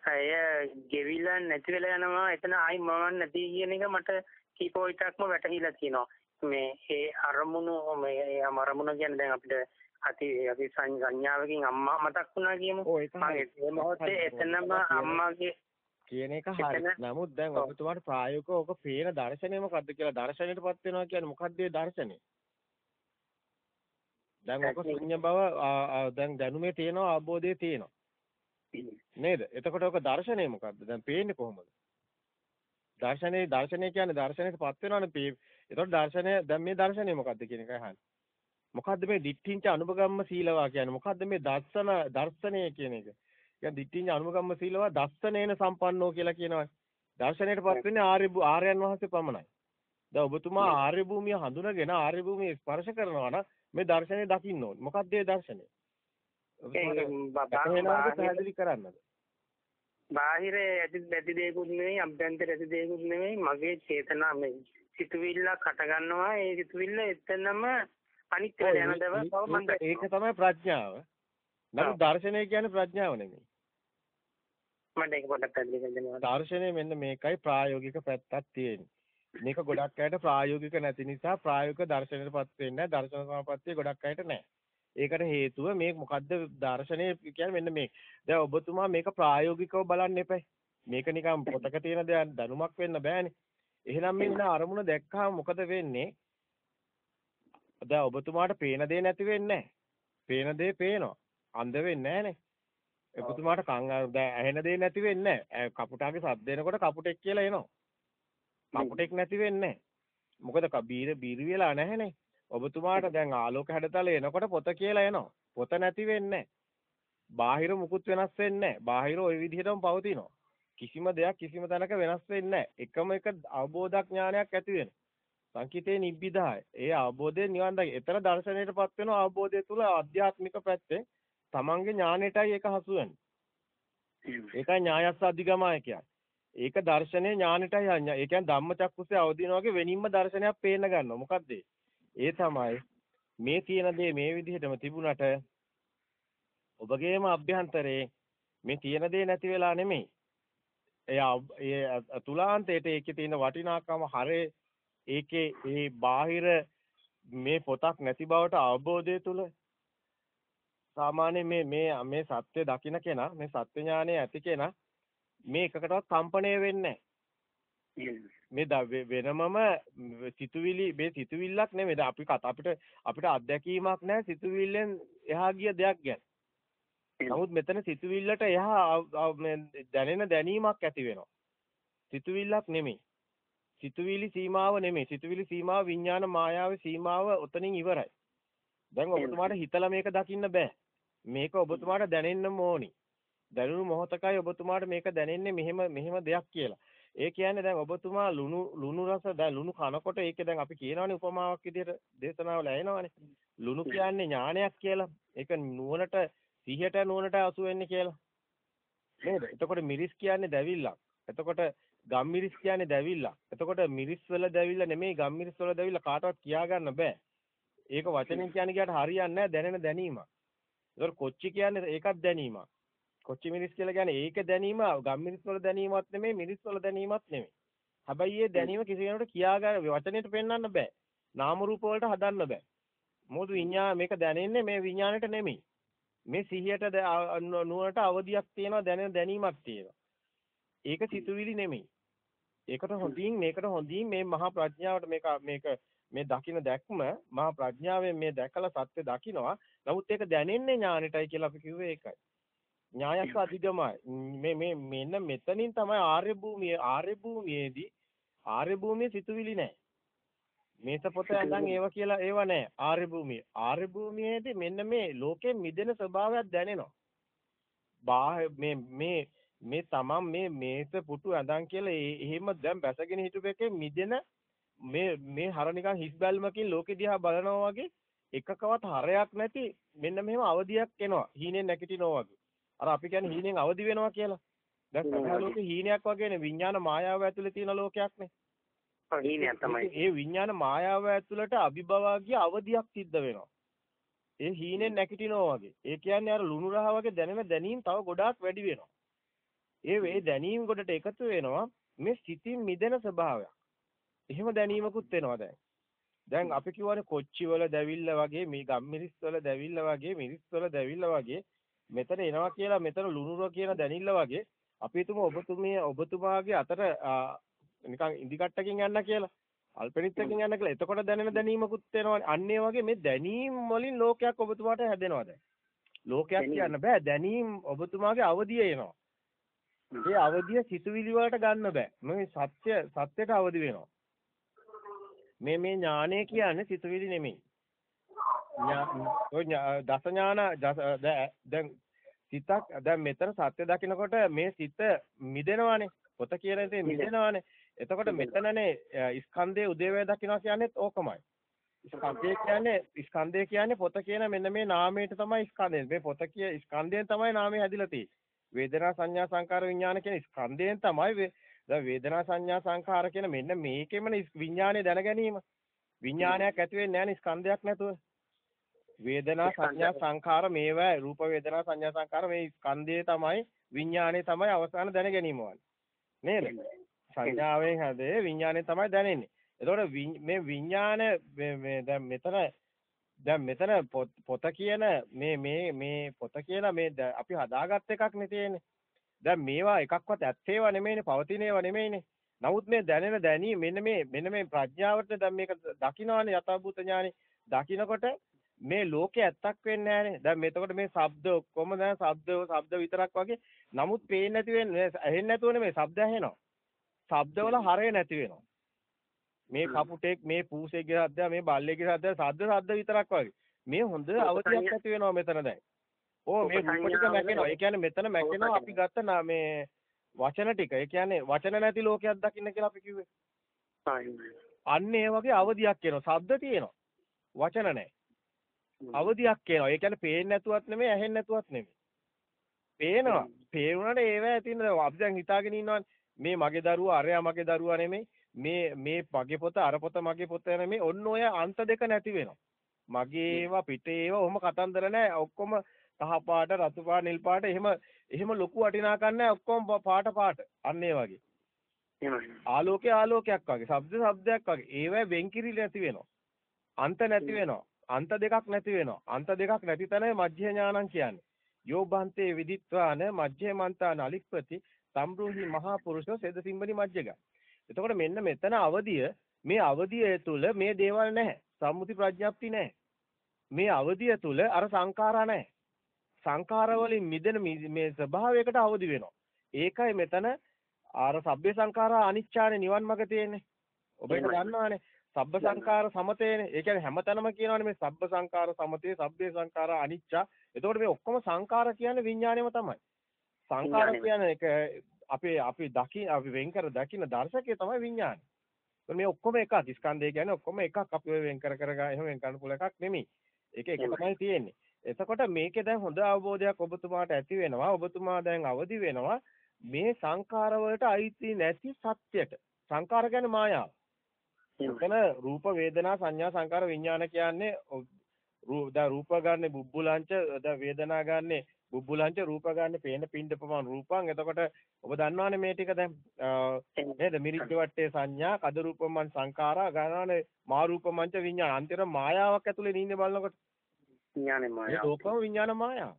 එය ගෙවිලා නැති වෙලා යනවා එතන ආයි මම නැති කියන එක මට කීප විටක්ම වැටහිලා තියෙනවා මේ ඒ අරමුණු මේ අරමුණ කියන්නේ දැන් අපිට අති අපි සංඥාවකින් අම්මා මතක් වුණා කියමු ඒ මොහොතේ එතනම අම්මාගේ කියන එක හරි. නමුත් දැන් ඔබතුමාට ප්‍රායෝගිකව ඔක පේන දර්ශනය මොකද්ද කියලා දර්ශනයටපත් වෙනවා කියන්නේ මොකද්ද ඒ දර්ශනය? දැන් ඔක ශුන්‍ය බව දැන් දැනුමේ තියෙනවා අවබෝධයේ තියෙනවා. නේද? එතකොට ඔක දර්ශනය මොකද්ද? දැන් පේන්නේ කොහොමද? දර්ශනේ දර්ශනය කියන්නේ දර්ශනයටපත් වෙනවනේ. එතකොට දර්ශනය දැන් මේ දර්ශනය මොකද්ද කියන එකයි අහන්නේ. මොකද්ද මේ දිට්ඨිංච අනුභගම්ම සීලවා කියන්නේ? මොකද්ද මේ දර්ශන දර්ශනය කියන එක? කියන්නේ දිට්ඨිංච අනුභගම්ම සීලවා දස්සනේන සම්පන්නෝ කියලා කියනවා. දර්ශනයටපත් වෙන්නේ ආර්ය ආර්යයන් වහන්සේ පමණයි. දැන් ඔබතුමා ආර්ය භූමිය හඳුනගෙන ආර්ය භූමිය ස්පර්ශ කරනවා නම් මේ දර්ශනය දකින්න ඕනේ. මොකක්ද ඒ දර්ශනය? පැහැදිලි කරන්නද? බාහිර ඇති ඇති දෙයක්ුත් නෙවෙයි අභ්‍යන්තර ඇති දෙයක්ුත් නෙවෙයි මගේ චේතනා මේ සිතුවිල්ලක් හට ගන්නවා ඒ සිතුවිල්ල එතනම අනිත්‍ය යන දව මම ඒක තමයි ප්‍රඥාව. නමුත් දර්ශනය කියන්නේ ප්‍රඥාව නෙමෙයි. මට ඒක පොඩ්ඩක් පැහැදිලි කරන්න. දර්ශනය මෙන්න මේකයි ප්‍රායෝගික පැත්තක් තියෙන්නේ. මේක ගොඩක් අයට ප්‍රායෝගික නැති නිසා ප්‍රායෝගික දර්ශනයටපත් වෙන්නේ නැහැ. දර්ශන සමාපත්තිය ගොඩක් අයට නැහැ. ඒකට හේතුව මේ මොකද්ද දර්ශනය කියන්නේ මෙන්න මේ. දැන් ඔබතුමා මේක ප්‍රායෝගිකව බලන්න එපා. මේක නිකන් පොතක තියෙන දෙයක් දැනුමක් වෙන්න බෑනේ. එහෙනම් මෙන්න අරමුණ දැක්කම මොකද වෙන්නේ? දැන් ඔබතුමාට පේන දේ නැති වෙන්නේ පේන දේ පේනවා. අන්ධ වෙන්නේ නැහනේ. ඔබතුමාට කන් ඇහෙන දේ නැති වෙන්නේ නැහැ. කපුටාගේ සද්ද එනකොට කපුටෙක් කියලා එනවා. කපුටෙක් නැති වෙන්නේ මොකද බීර බීරි වෙලා නැහනේ. ඔබතුමාට දැන් ආලෝක හැඩතල එනකොට පොත කියලා එනවා. පොත නැති වෙන්නේ බාහිර මුකුත් වෙනස් වෙන්නේ බාහිර ওই විදිහටම පවතිනවා. කිසිම දෙයක් කිසිම තැනක වෙනස් වෙන්නේ එකම එක අවබෝධ ඥානයක් ඇති වෙන. සංකිතේ නිබ්බිදාය. ඒ අවබෝධය නිවන් දකි. එතන දර්ශනයටපත් වෙන අවබෝධය තුල ආධ්‍යාත්මික පැත්තේ තමන්ගේ ඥානෙටයි ඒක හසු වෙන්නේ. ඒකයි ඥායස්ස අධිගමය කියන්නේ. ඒක දර්ශනේ ඥානෙටයි යන්නේ. ඒ කියන්නේ ධම්මචක්කුසේ අවදින වගේ වෙනින්ම දර්ශනයක් පේන්න ගන්නවා. මොකද්ද ඒ තමයි මේ තියෙන දේ මේ විදිහටම තිබුණට ඔබගේම අභ්‍යන්තරේ මේ තියෙන දේ නැති වෙලා නෙමෙයි. ඒ තුලාන්තයට ඒකේ තියෙන වටිනාකම හරේ ඒකේ ඒ බාහිර මේ පොතක් නැති බවට අවබෝධය තුල සාමාන්‍ය මේ මේ මේ සත්‍ය දකින්න කෙනා මේ සත්‍ය ඥානය ඇති කෙනා මේ එකකටවත් කම්පණය වෙන්නේ මේ වෙනමම සිතුවිලි මේ සිතුවිල්ලක් නෙමෙයි අපි අපිට අපිට අත්දැකීමක් නැහැ සිතුවිල්ලෙන් එහා ගිය දෙයක් ගැන. නමුත් මෙතන සිතුවිල්ලට එහා දැනෙන දැනීමක් ඇති වෙනවා. සිතුවිල්ලක් නෙමෙයි. සිතුවිලි සීමාව නෙමෙයි. සිතුවිලි සීමාව විඥාන මායාවේ සීමාව ඔතනින් ඉවරයි. දැන් ඔබතුමාට හිතලා මේක දකින්න බෑ. මේක ඔබතුමාට දැනෙන්නම ඕනි. දැනුණු මොහොතකයි ඔබතුමාට මේක දැනෙන්නේ මෙහෙම මෙහෙම දෙයක් කියලා. ඒ කියන්නේ දැන් ඔබතුමා ලුණු ලුණු රස දැන් ලුණු කනකොට ඒකේ දැන් අපි කියනවනේ උපමාවක් විදිහට දේශනාවල ඇහෙනවනේ. ලුණු කියන්නේ ඥානයක් කියලා. ඒක නුවණට සිහියට නුවණට අසු වෙන්නේ කියලා. නේද? එතකොට මිරිස් කියන්නේ දැවිල්ලක්. එතකොට ගම්මිරිස් කියන්නේ දැවිල්ලක්. එතකොට මිරිස් වල දැවිල්ල නෙමෙයි ගම්මිරිස් වල දැවිල්ල කාටවත් කියා ගන්න බෑ. ඒක වචනෙන් කියන්නේ කියට හරියන්නේ නැහැ දැනෙන දැනීමක්. ඒතකොට කොච්චි කියන්නේ ඒකත් දැනීමක්. කොච්චි මිරිස් කියලා කියන්නේ ඒක දැනීම ගම්මිරිස් වල දැනීමක් නෙමෙයි මිරිස් වල දැනීමක් නෙමෙයි. හැබැයි මේ දැනීම කිසි කෙනෙකුට කියා ගන්න වචනෙට පෙන්වන්න බෑ. නාම රූප වලට හදන්න බෑ. මොකද විඤ්ඤාණ මේක දැනෙන්නේ මේ විඤ්ඤාණයට නෙමෙයි. මේ සිහියට නුවණට අවදියක් තියෙනවා දැනෙන දැනීමක් තියෙනවා. ඒක සිතුවිලි නෙමෙයි. ඒකට හොඳින් මේකට හොඳින් මේ මහා ප්‍රඥාවට මේක මේක මේ දකින්න දැක්ම මහා ප්‍රඥාවෙන් මේ දැකලා සත්‍ය දකින්නවා. නමුත් ඒක දැනෙන්නේ ඥානෙටයි කියලා අපි කිව්වේ ඒකයි. ඥායස්ස අධිගමයි. මේ මේ මෙන්න මෙතනින් තමයි ආර්ය භූමිය ආර්ය භූමියේදී ආර්ය භූමියේ සිතුවිලි නැහැ. මේස පොත ඇඳන් ඒව කියලා ඒව නැහැ. ආර්ය භූමිය. ආර්ය භූමියේදී මෙන්න මේ ලෝකෙ මිදෙන ස්වභාවයක් දැනෙනවා. බාහ මේ මේ මේ තමන් මේ මේස පුටු ඇඳන් කියලා එහෙම දැන් බැසගෙන හිටපු එකේ මිදෙන මේ මේ හර නිකන් හිස් බැල්මකින් ලෝකෙ දිහා බලනවා වගේ එකකවත් හරයක් නැති මෙන්න මෙහෙම අවදියක් එනවා. හීනෙන් නැගිටිනවා වගේ අර අපි කියන්නේ හීනෙන් අවදි වෙනවා කියලා. දැන් සතර ලෝකේ හීනයක් වගේනේ විඥාන මායාව ඇතුලේ තියෙන ලෝකයක්නේ. හීනයක් තමයි. ඒ විඥාන මායාව ඇතුළට අභිභවාගිය අවදියක් සිද්ධ වෙනවා. ඒ හීනෙන් නැගිටිනවා වගේ. ඒ කියන්නේ අර ලුණු රහ වගේ දැනෙන දැනීම් තව ගොඩාක් වැඩි වෙනවා. ඒ වේ දැනීම කොටට එකතු වෙනවා මේ සිතින් මිදෙන ස්වභාවයක්. එහෙම දැනීමකුත් වෙනවා දැන්. දැන් අපි කියවනේ කොච්චි වල දැවිල්ල වගේ මේ ගම්මිරිස් වල දැවිල්ල වගේ මිරිස් වල දැවිල්ල වගේ මෙතන එනවා කියලා මෙතන ලුණුර කියන දැනිල්ල වගේ අපි හිතමු ඔබතුමිය ඔබතුමාගේ අතට නිකන් ඉදිකට්ටකින් යන්න කියලා. අල්පෙනිත්තකින් යන්න කියලා. එතකොට දැනෙන දැනීමකුත් වෙනවනේ. අන්න ඒ වගේ මේ දැනීම් වලින් ලෝකයක් ඔබතුමාට හැදෙනවා දැන්. ලෝකයක් කියන්න බෑ. දැනීම් ඔබතුමාගේ අවදිය එනවා. ඒ අවදිය සිතුවිලි වලට ගන්න බෑ. මේ සත්‍ය සත්‍යයට අවදි වෙනවා. මේ මේ ඥානය කියන්නේ සිතුවිලි නෙමෙයි. දස ඥාන දැන් සිතක් දැන් මෙතන සත්‍ය දකිනකොට මේ සිත මිදෙනවානේ. පොත කියන දේ මිදෙනවානේ. එතකොට මෙතනනේ ස්කන්ධයේ උදේවැය දකින්නවා කියන්නේත් ඕකමයි. ස්කන්ධය කියන්නේ ස්කන්ධය කියන්නේ පොත කියන මෙන්න මේ නාමයට තමයි ස්කන්ධය. මේ පොත කිය ස්කන්ධයෙන් තමයි නාමය හැදිලා තියෙන්නේ. වේදනා සංඥා සංකාර විඥාන කියන ස්කන්ධයෙන් තමයි දැන් වේදනා සංඥා සංකාර කියන මෙන්න මේකෙම විඥානය දැන ගැනීම. විඥානයක් ඇති වෙන්නේ නැහැ ස්කන්ධයක් නැතුව. වේදනා සංඥා සංකාර මේවා රූප වේදනා සංඥා සංකාර මේ ස්කන්ධයේ තමයි විඥානයේ තමයි අවසාන දැන ගැනීම නේද? සංඥාවෙන් හැදේ විඥානයේ තමයි දැනෙන්නේ. එතකොට මේ විඥාන මේ දැන් මෙතන දැන් මෙතන පොත කියන මේ මේ මේ පොත කියලා මේ අපි හදාගත් එකක් නේ තියෙන්නේ. දැන් මේවා එකක්වත් ඇත්තේවා නෙමෙයිනේ පවතින ඒවා නෙමෙයිනේ. නමුත් මේ දැනෙන දැනීම මෙන්න මේ මෙන්න මේ ප්‍රඥාවට දැන් මේක දකින්නවානේ යථාභූත ඥානෙ. දකින්නකොට මේ ලෝකේ ඇත්තක් වෙන්නේ නැහනේ. දැන් මෙතකොට මේ ශබ්ද ඔක්කොම දැන් ශබ්ද ශබ්ද විතරක් වගේ. නමුත් පේන්නේ නැති වෙන්නේ ඇහෙන්නේ නැතුව නෙමෙයි ශබ්ද ඇහෙනවා. ශබ්දවල හරය නැති වෙනවා. මේ කපුටෙක් මේ පූසෙක්ගේ ශබ්දය මේ බල්ලෙක්ගේ ශබ්දය ශබ්ද ශබ්ද විතරක් වගේ. මේ හොඳ අවධියක් ඇති වෙනවා මෙතන දැන්. ඕ මේ රූප ටික මැකෙනවා. ඒ කියන්නේ මෙතන මැකෙනවා අපි ගත්ත මේ වචන ටික. ඒ කියන්නේ වචන නැති ලෝකයක් දකින්න කියලා අපි කිව්වේ. අන්න ඒ වගේ අවධියක් එනවා. ශබ්ද තියෙනවා. වචන නැහැ. අවධියක් එනවා. ඒ කියන්නේ පේන්නේ නැතුවත් නෙමෙයි, ඇහෙන්නේ නැතුවත් නෙමෙයි. පේනවා. පේුණාට ඒවා ඇතින් අපි දැන් හිතාගෙන ඉන්නවනේ මේ මගේ දරුවා අරයා මගේ දරුවා නෙමෙයි. මේ මේ මගේ පොත අර පොත මගේ පොත නෙමෙයි. ඔන්න ඔය අන්ත දෙක නැති වෙනවා. මගේ ඒවා පිටේ ඒවා ඔහොම කතන්දර නැහැ. ඔක්කොම කහ පාට, රතු පාට, නිල් පාට එහෙම එහෙම ලොකු වටිනාකම් නැහැ. ඔක්කොම පාට පාට. අන්න ඒ වගේ. ආලෝකය ආලෝකයක් වගේ, ශබ්ද ශබ්දයක් වගේ. ඒවා වෙන්කිරිලි නැති වෙනවා. අන්ත නැති වෙනවා. අන්ත දෙකක් නැති වෙනවා. අන්ත දෙකක් නැති තැනයි මජ්ජේ ඥානං කියන්නේ. යෝබන්තේ විදිත්වාන මජ්ජේ මන්තාන අලික්පති සම්බ්‍රූහි මහා පුරුෂෝ සෙද සිම්බනි මජ්ජග. එතකොට මෙන්න මෙතන අවදිය මේ අවදිය තුළ මේ දේවල් නැහැ. සම්මුති ප්‍රඥප්ති නැහැ. මේ අවදිය තුළ අර සංඛාරා නැහැ. සංඛාර වලින් මිදෙන මේ ස්වභාවයකට අවදි වෙනවා. ඒකයි මෙතන ආර සබ්බේ සංඛාරා අනිච්චානේ නිවන් මඟ තියෙන්නේ. ඔබ ඒක දන්නවානේ. සබ්බ සංකාර සමතේනේ. ඒ කියන්නේ හැමතැනම කියනවානේ මේ සබ්බ සංකාර සමතේ, සබ්බේ සංකාර අනිච්චා. එතකොට මේ ඔක්කොම සංකාර කියන්නේ විඥාණයම තමයි. සංකාර කියන්නේ ඒක අපේ අපි දකි අපි වෙන් කර දකින්න දර්ශකය තමයි විඥානය. මේ ඔක්කොම එකක්. ස්කන්ධය කියන්නේ ඔක්කොම එකක්. අපි වෙන් කර කර ගන්න එහෙම වෙන් කරන්න පුළුවන් එකක් නෙමෙයි. ඒක එක තමයි තියෙන්නේ. එතකොට මේකේ දැන් හොඳ අවබෝධයක් ඔබතුමාට ඇති වෙනවා. ඔබතුමා දැන් අවදි වෙනවා මේ සංකාර වලට අයිති නැති සත්‍යයට. සංකාර කියන්නේ මායාව. එතන රූප වේදනා සංඥා සංකාර විඥාන කියන්නේ දැන් රූප ගන්න බුබ්බුලංච දැන් වේදනා ගන්න බුබ්බුලංච රූප ගන්න පේන පින්ඩ ප්‍රමාණ රූපං. එතකොට ඔබ දන්නවනේ මේ ටික දැන් නේද? මිරිච්ච වට්ටේ සංඥා කද රූපමන් සංකාරා ගන්නවනේ මා රූපමංච විඥාන. අන්තිර මායාවක් ඇතුලේ නින්නේ බලනකොට. විඥානේ මායාව. ඒ ඔක්කොම විඥාන මායාව.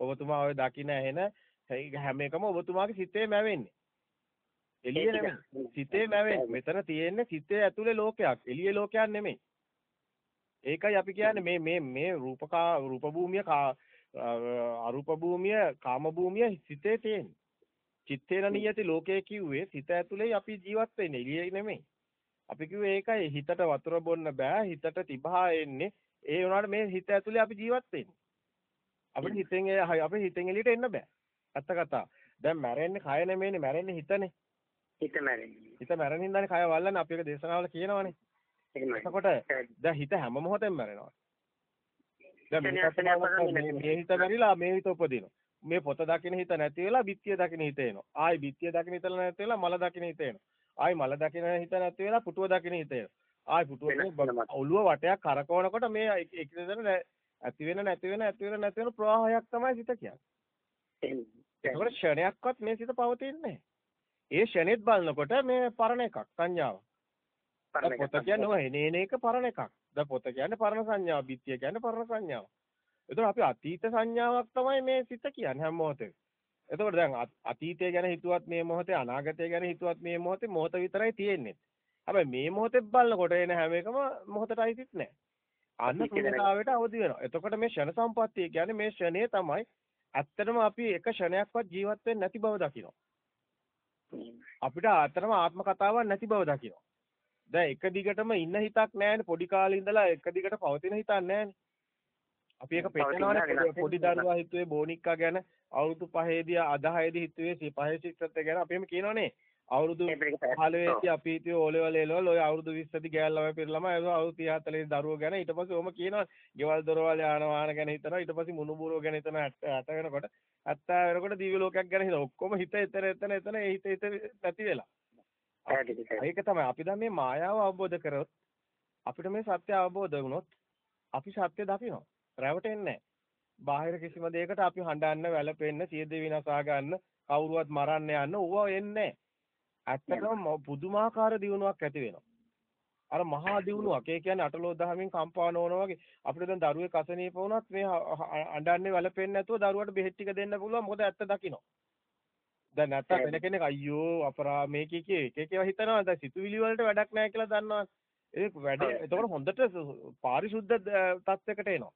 ඔබතුමා ඔය දකින්න ඇහෙන හැම එකම ඔබතුමාගේ සිතේ මැවෙන්නේ එළිය නෙමෙයි. සිතේ මැවෙන්නේ. මෙතන තියෙන්නේ සිතේ ඇතුලේ ලෝකයක්. එළියේ ලෝකයක් නෙමෙයි. ඒකයි අපි කියන්නේ මේ මේ මේ රූපකා රූප භූමිය අරූප භූමිය කාම භූමිය සිතේ තියෙන. චිත්තේන නියති ලෝකයේ කිව්වේ සිත ඇතුලේ අපි ජීවත් වෙන්නේ එළියේ නෙමෙයි. අපි කිව්වේ ඒකයි හිතට වතුර බොන්න බෑ හිතට තිබහා එන්නේ ඒ වුණාට මේ හිත ඇතුලේ අපි ජීවත් වෙන්නේ. අපිට හිතෙන් අපේ හිතෙන් එළියට එන්න බෑ. ඇත්ත කතා. දැන් මැරෙන්නේ කය නෙමෙයිනේ මැරෙන්නේ හිතනේ. හිත මැරෙන්නේ. හිත මැරෙන හින්දානේ කය වල්ලන්නේ අපි ඒක දේශනාවල කියනවනේ. එතකොට දැන් හිත හැම මොහොතෙම මැරෙනවා. දැන් මේ හිත මැරිලා මේ හිත උපදිනවා. මේ පොත දකින්න හිත නැති වෙලා බිත්තිය දකින්න හිත එනවා. ආයි බිත්තිය දකින්න හිත නැති වෙලා මල දකින්න හිත එනවා. ආයි මල දකින්න හිත නැති වෙලා පුටුව දකින්න හිත එනවා. ආයි පුටුව ඔළුව වටයක් කරකවනකොට මේ එකදෙන ඇති වෙන නැති වෙන ඇති වෙන නැති වෙන ප්‍රවාහයක් තමයි හිත කියන්නේ. ඒකට ක්ෂණයක්වත් මේ සිත පවතින්නේ ඒ ක්ෂණෙත් බලනකොට මේ පරණ එකක් සංඥාව. පොත කියන්නේ ඔය එනේන එක පරණ එකක්. දැන් පොත කියන්නේ පරණ සංඥාව, බිත්තිය කියන්නේ පරණ සංඥාව. එතකොට අපි අතීත සංඥාවක් තමයි මේ සිත කියන්නේ හැම මොහොතේ. එතකොට දැන් අතීතය ගැන හිතුවත් මේ මොහොතේ අනාගතය ගැන හිතුවත් මේ මොහොතේ මොහොත විතරයි තියෙන්නේ. හැබැයි මේ මොහොතේ බලනකොට එන හැම එකම මොහොතටයි සිත් නැහැ. අන්න ශුන්‍යතාවයට අවදි වෙනවා. එතකොට මේ ෂණ සම්පත්තිය කියන්නේ මේ ෂණේ තමයි ඇත්තටම අපි එක ෂණයක්වත් ජීවත් වෙන්නේ නැති බව දකිනවා. අපිට අතරම ආත්ම කතාවක් නැති බව දකිනවා. දැන් එක දිගටම ඉන්න හිතක් නැහැනේ පොඩි කාලේ ඉඳලා එක දිගට පවතින හිතක් නැහැනේ. අපි ඒක පෙන්නනවානේ පොඩි දරුවා හිතුවේ බෝනික්කා ගැන අවුරුදු 5ේදී 10ේදී හිතුවේ 5 ශික්ෂත් ගැන අපි එහෙම කියනවනේ. අවුරුදු 15 දී අපි හිතුවේ ඕ ලෙවල් එලවල් ඔය අවුරුදු 20 දී ගෑල් ළමයි පිරිලම ඒ අවුරුදු 30 40 දරුවෝ ගැන ඊට පස්සේ ඔහම කියනවා ගෙවල් දොරවල් යාන වාහන ගැන හිතනවා ඊට පස්සේ මුණුබුරෝ ගැන හිතනවා 60 වෙනකොට 70 වෙනකොට දිව්‍ය ලෝකයක් ගැන හිතනවා. ඔක්කොම හිත එතන එතන එතන ඒ හිත හිත නැති වෙලා. ඒක තමයි. අපි දැන් මේ මායාව අවබෝධ කරොත් අපිට මේ සත්‍ය අවබෝධ වුණොත් අපි සත්‍ය දකිනවා. රැවටෙන්නේ නැහැ. බාහිර කිසිම දෙයකට අපි හඬන්න වැළපෙන්න සියද විනාශා ගන්න කවුරුවත් මරන්න යන්න ඕවා එන්නේ නැහැ. ඇත්තටම පුදුමාකාර දියුණුවක් ඇති වෙනවා. අර මහා දියුණුවක්. ඒ කියන්නේ අටලෝ දහමින් කම්පා නොවනවා වගේ. අපිට දැන් දරුවෙක් අසනීප වුණත් මේ අඬන්නේ වැළපෙන්නේ නැතුව දරුවට බෙහෙත් ටික දෙන්න පුළුවන්. මොකද ඇත්ත දකින්න. දැන් නැත්තම් වෙන කෙනෙක් අයියෝ අපරා මේ කීකේ එක එක හිතනවා. දැන් සිතුවිලි වලට වැඩක් නැහැ කියලා දන්නවා. ඒක වැඩ එතකොට හොඳට පාරිශුද්ධ තත්යකට එනවා.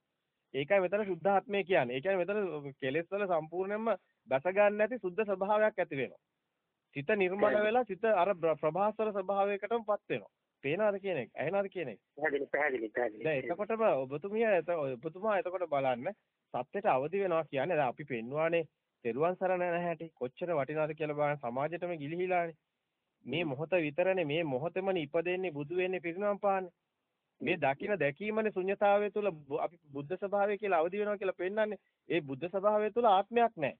ඒකයි මෙතන සුද්ධාත්මය කියන්නේ. ඒ කියන්නේ මෙතන කෙලෙස් වල සම්පූර්ණයෙන්ම දැස ගන්න නැති සුද්ධ ස්වභාවයක් ඇති වෙනවා. සිත නිර්මල වෙලා සිත අර ප්‍රභාස්වර ස්වභාවයකටමපත් වෙනවා. පේනවද කියන එක? ඇහෙනවද කියන එක? පැහැදිලි පැහැදිලි පැහැදිලි. දැන් එතකොටම ඔබතුමිය ඔබතුමා එතකොට බලන්න සත්‍යයට අවදි වෙනවා කියන්නේ දැන් අපි පෙන්වුවානේ තෙරුවන් සරණ නැහැටි කොච්චර වටිනවද කියලා බලන්න සමාජෙටම ගිලිහිලානේ. මේ මොහොත විතරනේ මේ මොහොතෙමනේ ඉපදෙන්නේ බුදු වෙන්නේ පිරිනවම් පාන්නේ. මේ දකින දැකීමනේ ශුන්‍යතාවය තුළ අපි බුද්ධ ස්වභාවය කියලා අවදි වෙනවා කියලා පෙන්වන්නේ. ඒ බුද්ධ ස්වභාවය තුළ ආත්මයක් නැහැ.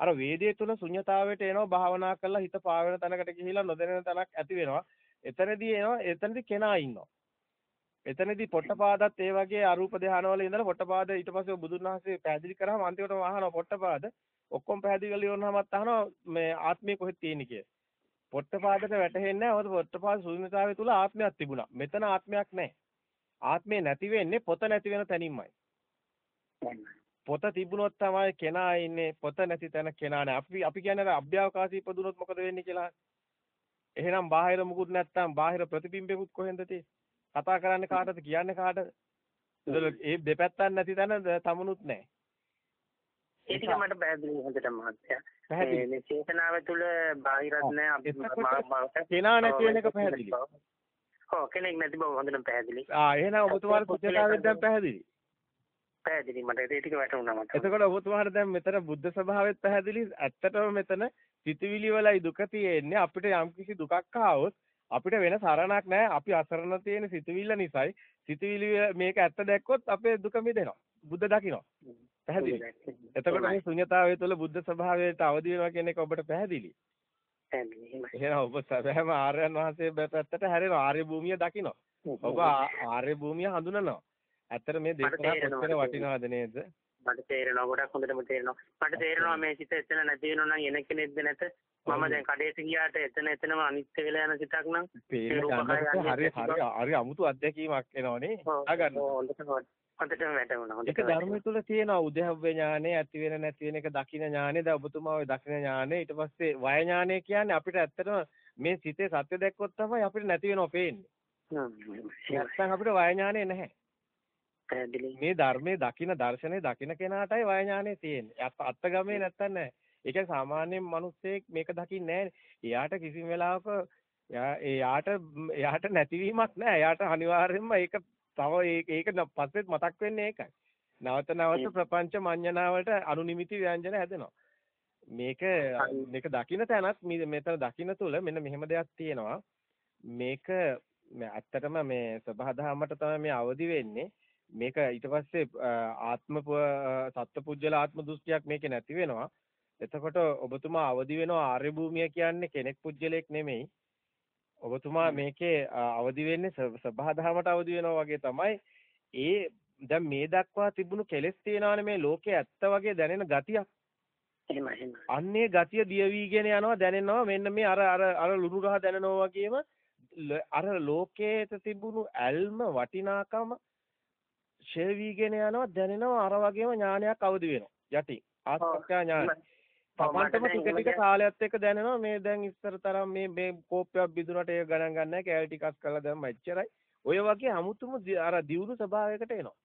අර වේදයේ තුල ශුන්්‍යතාවයට එනවා භාවනා කරලා හිත පාවෙන තැනකට ගිහිලා නොදැනෙන තැනක් ඇති වෙනවා. එතනදී එනවා එතනදී කෙනා ඉන්නවා. එතනදී පොට්ටපාදත් ඒ වගේ අරූප ධානවල ඉඳලා පොට්ටපාද ඊට පස්සේ බුදුන් වහන්සේ පැහැදිලි කරාම අන්තිමටම අහනවා පොට්ටපාද ඔක්කොම පැහැදිලි කරලා ඉවරනමත් අහනවා මේ ආත්මය කොහෙද තියෙන්නේ කියලා. පොට්ටපාදට වැටහෙන්නේ නැහැ. මොකද පොට්ටපාද ශුන්‍යතාවය තුල ආත්මයක් තිබුණා. මෙතන ආත්මයක් නැහැ. ආත්මේ නැති වෙන්නේ පොත නැති වෙන තැනින්මයි. පොත තිබුණොත් තමයි කෙනා ඉන්නේ පොත නැති තැන කෙනා නැහැ. අපි අපි කියන්නේ අභ්‍යවකාශී ඉපදුනොත් මොකද වෙන්නේ කියලා. එහෙනම් බාහිර මුකුත් නැත්තම් බාහිර ප්‍රතිබිම්බෙකුත් කොහෙන්ද තියෙන්නේ? කතා කරන්නේ කාටද කියන්නේ කාටද? ඒ දෙපැත්තක් නැති තැන තමනුත් නැහැ. ඒ ටික මට පැහැදිලි හොඳට මහත්තයා. මේ චේතනාව තුළ බාහිරත් නැහැ අපි කෙනා නැති වෙන එක පැහැදිලි. ඔව් කෙනෙක් නැති බව හොඳටම පැහැදිලි. ආ එහෙනම් ඔබතුමාට සුත්‍යතාවෙන් දැන් පැහැදිලි. පැහැදිලි මට ඒ ටික වැටුණා මට. එතකොට ඔබතුමාට දැන් මෙතන බුද්ධ ස්වභාවයත් පැහැදිලි. ඇත්තටම මෙතන සිතවිලි වලයි දුක තියෙන්නේ. අපිට යම්කිසි දුකක් ආවොත් අපිට වෙන සරණක් නැහැ. අපි අසරණ තියෙන සිතවිල්ල නිසායි. සිතවිලි මේක ඇත්ත දැක්කොත් අපේ දුක මිදෙනවා. බුද්ධ දකින්නවා. පැහැදිලි. එතකොට මේ ශුන්‍යතාවය තුළ බුද්ධ ස්වභාවයට අවදි වෙනවා කියන එක ඔබට පැහැදිලි. එහෙනම් ඔබ සැබෑම ආර්යයන් වහන්සේ පැත්තට හැරෙනවා. ආර්ය භූමිය දකින්නවා. ඔබ ආර්ය භූමිය හඳුනනවා. ඇත්තට මේ දේශනා කොච්චර වටිනවද නේද? මට තේරෙනවා ගොඩක් හොඳටම තේරෙනවා. මට තේරෙනවා මේ සිත එතන නැති වෙනවා නම් එන කෙනෙක්ද නැත. මම දැන් කඩේට ගියාට එතන එතනම අනිත්‍ය වෙලා යන සිතක් නම් හරි හරි හරි අමුතු අත්දැකීමක් එනවනේ. ආගන්න. හොඳටම වැටුණා. ඒක ධර්මය තුල තියෙනවා උදේහව්‍ය ඥානෙ ඇති වෙන නැති වෙන එක දකින්න ඥානෙ. දැන් ඔබතුමා ඔය දකින්න ඥානෙ ඊට පස්සේ වය ඥානෙ කියන්නේ අපිට ඇත්තටම මේ සිතේ සත්‍ය දැක්කොත් තමයි අපිට නැති වෙනව පේන්නේ. නැත්නම් අපිට වය ඥානෙ නැහැ. පැහැදිලි. මේ ධර්මයේ දකින දර්ශනේ දකින කෙනාටයි වය ඥානෙ තියෙන්නේ. අත්ගමේ නැත්තම් නැහැ. ඒක සාමාන්‍යයෙන් මිනිස්සෙක් මේක දකින්නේ නැහැ. එයාට කිසිම වෙලාවක එයාට එයාට නැතිවීමක් නැහැ. එයාට අනිවාර්යයෙන්ම ඒක තව ඒක පස්සෙත් මතක් වෙන්නේ ඒකයි. නැවත නැවත ප්‍රපංච මඤ්ඤණාවට අනුනිමිති ව්‍යංජන හැදෙනවා. මේක මේක දකින්න තැනත් මෙතන දකින්න තුල මෙන්න මෙහෙම දෙයක් තියෙනවා. මේක ඇත්තටම මේ සබහාදහමට තමයි මේ අවදි වෙන්නේ. මේක ඊට පස්සේ ආත්ම සත්පුජ්‍යල ආත්ම දෘෂ්ටියක් මේකේ නැති වෙනවා. එතකොට ඔබතුමා අවදි වෙනවා ආර්ය භූමිය කියන්නේ කෙනෙක් පුජ්‍යලයක් නෙමෙයි. ඔබතුමා මේකේ අවදි වෙන්නේ සබහාදහමට අවදි වෙනවා වගේ තමයි. ඒ දැන් මේ දක්වා තිබුණු කෙලෙස් තියනවානේ මේ ලෝකේ ඇත්ත වගේ දැනෙන ගතියක්. අන්නේ ගතිය දිය වීගෙන යනවා දැනෙනවා මෙන්න මේ අර අර අර ලුණු ගහ දැනෙනවා වගේම අර ලෝකයේත තිබුණු ඇල්ම වටිනාකම ෂේ වීගෙන යනවා දැනෙනවා අර වගේම ඥානයක් අවදි වෙනවා. යටි. ආත්මඥා ඥාන තමන්ටම ටික ටික කාලයත් එක්ක දැනෙනවා. මේ දැන් ඉස්සර තරම් මේ මේ කෝප්පයක් බිඳුනට ඒක ගණන් ගන්න නැහැ. කෑලි ටිකක් කරලා දැම්ම එච්චරයි. ඔය වගේ 아무තුම අර දියුණු ස්වභාවයකට එනවා.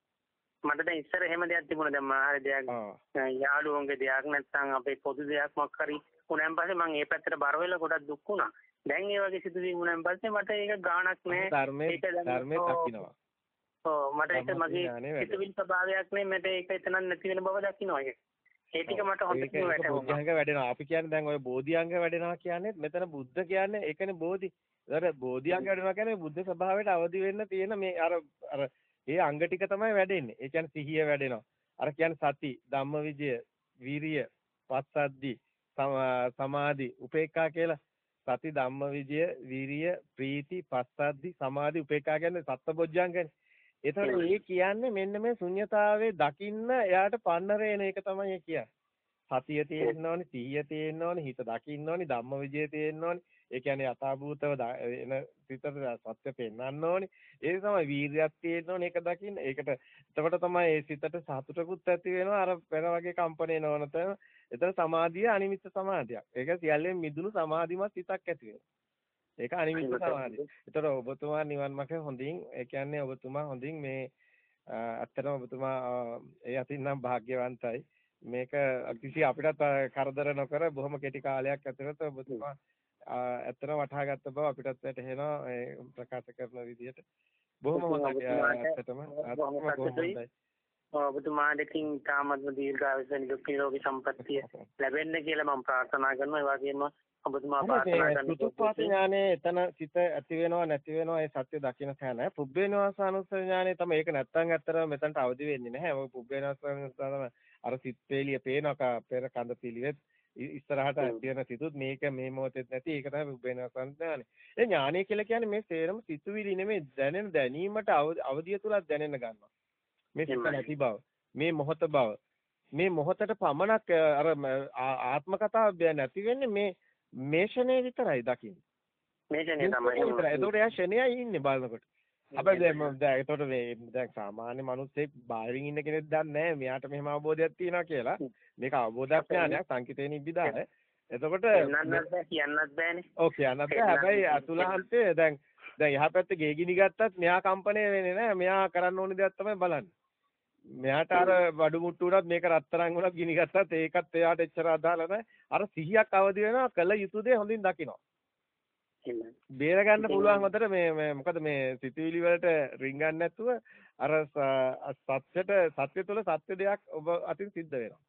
මට දැන් ඉස්සර එහෙම දෙයක් තිබුණා. දැන් මාහරි දෙයක් යාළුවන්ගේ දෙයක් නැත්නම් අපේ පොදු දෙයක් මොකක් හරි උනන් පස්සේ මම ඒ පැත්තට බර වෙලා ගොඩක් දුක් වුණා. දැන් ඒ වගේ සිදුවීම් උනන් පස්සේ මට ඒක ගාණක් නෑ. ධර්මයේ ධර්මයේ දකින්නවා. ඔව් මට ඒක මගේ සිතුවිලි ස්වභාවයක් නේ මට ඒක එතන නැති වෙන බව දකින්නවා ඒක. ඒ ටික මට හොඳටම වැටහෙනවා. බුද්ධංග වැඩෙනවා. අපි කියන්නේ දැන් ඔය බෝධිඅංග වැඩෙනවා කියන්නේ මෙතන බුද්ධ කියන්නේ ඒකනේ බෝධි. ඒතර බෝධිඅංග වැඩෙනවා කියන්නේ බුද්ධ ස්වභාවයට අවදි වෙන්න තියෙන මේ අර අර ඒ අංග ටික තමයි වැඩෙන්නේ. ඒ කියන්නේ සිහිය වැඩෙනවා. අර කියන්නේ සති, ධම්මවිජය, වීරිය, පස්සද්ධි, සමාධි, උපේක්ඛා කියලා. සති, ධම්මවිජය, වීරිය, ප්‍රීති, පස්සද්ධි, සමාධි, උපේක්ඛා කියන්නේ සත්බොජ්ජංගනේ. එතකොට මේ කියන්නේ මෙන්න මේ ශුන්්‍යතාවයේ දකින්න එයාට පන්නරේන එක තමයි කියන්නේ. සතිය තියෙන්න ඕනේ, සිහිය තියෙන්න ඕනේ, හිත දකින්න ඕනේ, ධම්මවිජය තියෙන්න ඕනේ. ඒ කියන්නේ යථාභූතව එන සිතට සත්‍ය පෙන්වන්න ඕනේ. ඒ තමයි වීරියක් තියෙන්න ඕනේ ඒක දකින්න. ඒකට එතකොට තමයි ඒ සිතට සතුටකුත් ඇති වෙනවා. අර වෙන වගේ කම්පණේ නොවනත. එතන සමාධිය අනිමිත්ත සමාධියක්. ඒක සියල්ලෙන් මිදුණු සමාධිමත් සිතක් ඇති වෙනවා. ඒක අනිමිත්ත සමාධිය. ඒතර ඔබතුමා නිවන් මාර්ගය හොඳින් ඒ කියන්නේ ඔබතුමා හොඳින් මේ ඇත්තටම ඔබතුමා ඒ අතින් නම් වාග්යවන්තයි. මේක කිසි අපිටත් කරදර නොකර බොහොම කෙටි කාලයක් ඇතුළත ඔබතුමා ඇත්තට වටහා ගත්ත බව අපිටත් වැටහෙනවා ප්‍රකාශ කරන විදිහට. බොහොම හොඳයි ඇත්තටම. ඔබතුමාටකින් තාමත්ම දීර්ඝායුෂ නිරෝගී සම්පන්නිය ලැබෙන්න කියලා මම ප්‍රාර්ථනා කරනවා. ඒ වගේම ඔබතුමා ප්‍රාර්ථනා කරන සුතුප්පාත ඥානේ එතන සිත ඇති වෙනවා නැති වෙනවා ඒ සත්‍ය දකින්න තැන. පුබ්බේනවාසානුස්සය ඥානේ තමයි ඒක නැත්තම් ඇත්තටම මෙතනට අවදි වෙන්නේ නැහැ. ඔය පුබ්බේනවාසානුස්සය තමයි අර සිත් වේලිය පේනවා පෙර කඳ පිළිවෙත් ඉස්සරහට තියෙන සිතුත් මේක මේ මොහොතේ නැති ඒක තමයි උපේනසන් ඥානෙ. ඒ ඥානය කියලා කියන්නේ මේ සේරම සිතුවිලි නෙමෙයි දැනෙන දැනීමට අවදිය තුලක් දැනෙන්න ගන්නවා. මේ සිත නැති බව, මේ මොහොත බව, මේ මොහොතට පමණක් අර ආත්ම කතාව නැති වෙන්නේ මේ මේ ෂනේ විතරයි දකින්නේ. මේ ෂනේ තමයි. ඒතකොට එයා ෂනේයි ඉන්නේ බලනකොට. අපේ දැන් දැන් ඒතකොට මේ දැන් සාමාන්‍ය මිනිස්සෙක් බාහිරින් ඉන්න කෙනෙක් දන්නේ නැහැ මෙයාට මෙහෙම අවබෝධයක් තියෙනවා කියලා. මේක අවබෝධයක් ඥානයක් සංකිතේ නිබ්බිදාන. එතකොට කියන්නත් බෑනේ. ඔව් කියන්නත් බෑ. හැබැයි අතුලහන්තේ දැන් දැන් එහා පැත්තේ ගේ ගිනි ගත්තත් මෙයා කම්පණය වෙන්නේ නැහැ. මෙයා කරන්න ඕනේ දෙයක් තමයි බලන්නේ. මෙයාට අර බඩු මුට්ටු උනත් මේක රත්තරන් උනත් ගිනි ගත්තත් ඒකත් එයාට එච්චර අදාළ නැහැ. අර සිහියක් අවදි වෙනවා කළ යුතු දේ හොඳින් දකිනවා. බේර ගන්න පුළුවන් හොතට මේ මේ මොකද මේ සිතුවිලි වලට රිංගන්නේ නැතුව අර සත්‍යයට සත්‍ය තුළ සත්‍ය දෙයක් ඔබ අතින් සිද්ධ වෙනවා.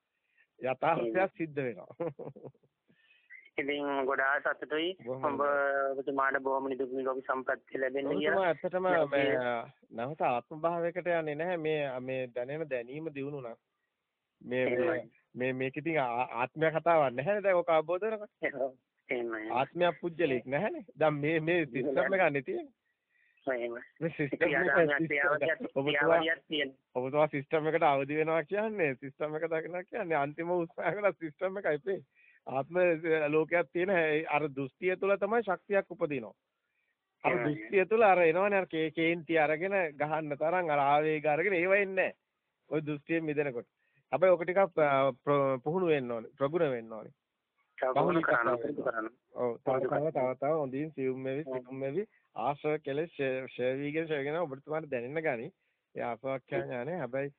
යථාර්ථයක් සිද්ධ වෙනවා. ඉතින් ගොඩාක් සතුටුයි. ඔබ ඔබතුමාට බොහොම නිදුක් නිරෝගී සම්පත් ලැබෙන්න කියලා. ඇත්තටම මේ නැවත ආත්ම භාවයකට යන්නේ නැහැ. මේ මේ දැනෙන දැනීම දිනුනා. මේ මේ මේක ඉතින් ආත්මය කතාවක් නැහැ නේද? ඔක අවබෝධ කරගන්න. එහෙමයි. ආත්මයක් පුජ්‍යලෙක් නැහැනේ. දැන් මේ මේ සිස්ටම් එක ගන්න තියෙන්නේ. ඔබතුමා සිස්ටම් එකට අවදි වෙනවා කියන්නේ සිස්ටම් එක දකිනවා කියන්නේ අන්තිම උත්සාහකට සිස්ටම් එකයි පේ. ආත්ම ලෝකයක් තියෙන අර දෘෂ්ටිය තුළ තමයි ශක්තියක් උපදිනවා. අර දෘෂ්ටිය තුළ අර එනවනේ අර කේන්ති අරගෙන ගහන්න තරම් අර ආවේග අරගෙන ඒව එන්නේ නැහැ. ওই දෘෂ්ටියෙන් මිදෙනකොට. හැබැයි ඔක ටිකක් පුහුණු වෙන්න ඕනේ. ප්‍රගුණ වෙන්න ඕනේ. බහුල කරන්න ඔව් තව තව තව තව හොඳින් සියුම් මෙවි සියුම් මෙවි ආශ්‍රව කෙලෙස් ෂේවිගෙන ෂේවිගෙන ඔබතුමාට දැනෙන්න ගනි ඒ ආසවාක්ඛ්‍යා ඥානෙ හැබැයි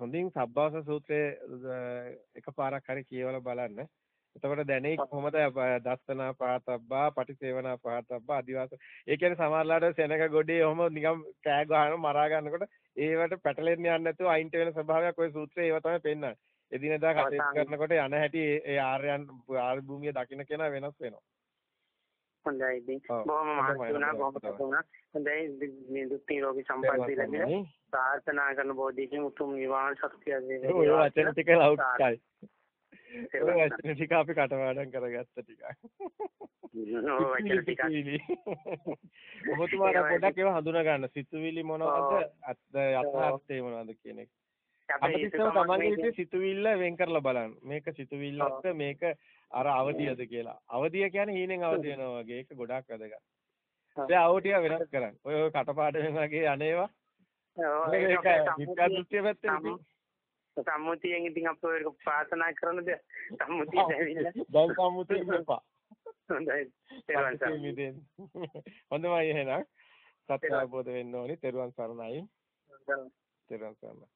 හොඳින් සබ්බාස සූත්‍රයේ එකපාරක් හරි කියවලා බලන්න. එතකොට දැනෙයි කොහොමද? දස්සනා පහතබ්බා පටිසේවනා පහතබ්බා අදිවාස. ඒ කියන්නේ සමහරලාට සෙනග ගොඩේ ඔහම නිකම් කෑ ගහන මරා ගන්නකොට ඒවට පැටලෙන්න යන්නේ නැතුව අයින්ට වෙන ස්වභාවයක් ওই සූත්‍රයේ ඒව තමයි පෙන්නන්නේ එදිනෙදා කටයුතු කරනකොට යන හැටි ඒ ආර්යයන් ආර්ය භූමිය දකින්න කෙනා වෙනස් වෙනවා. හොඳයි ඉතින් බොහොම මහන්සි වුණා බොහොම වුණා. හොඳයි මේ දුක් නිරෝගී සම්පත් ලැබෙන ප්‍රාර්ථනා කරන බෝධියකින් උතුම් නිවන් ශක්තිය ලැබෙන්න. ඔය වචන ටික ලෞකිකයි. ඔය වචන ටික අපි කටපාඩම් කරගත්ත ටිකක්. ඔය වචන ටික. ඔබතුමාලා පොඩ්ඩක් ඒවා හඳුනා ගන්න. සිතුවිලි මොනවද? යථාර්ථය මොනවද කියන එක. හැමතිස්සෙම තමන්ගේ සිතුවිල්ල වෙන් කරලා බලන්න. මේක සිතුවිල්ලක්ද මේක අර අවදියද කියලා. අවදිය කියන්නේ හීනෙන් අවදි වෙනවා වගේ. ඒක ගොඩාක් වැදගත්. දැන් ආව ටික වෙනස් කරන්න. ඔය ඔය කටපාඩම් වගේ අනේවා. ඒක විද්‍යා දෘෂ්ටිය පැත්තේ සම්මුතියෙන් ඉතින් අපෝ ඒක ප්‍රාර්ථනා කරනද සම්මුතිය දැවිලා. දැන් සම්මුතිය ඉන්නපා හොඳයි. හොඳමයි එහෙනම්. සත්‍ය අවබෝධ වෙන්න ඕනි. තෙරුවන් සරණයි. තෙරුවන් සරණයි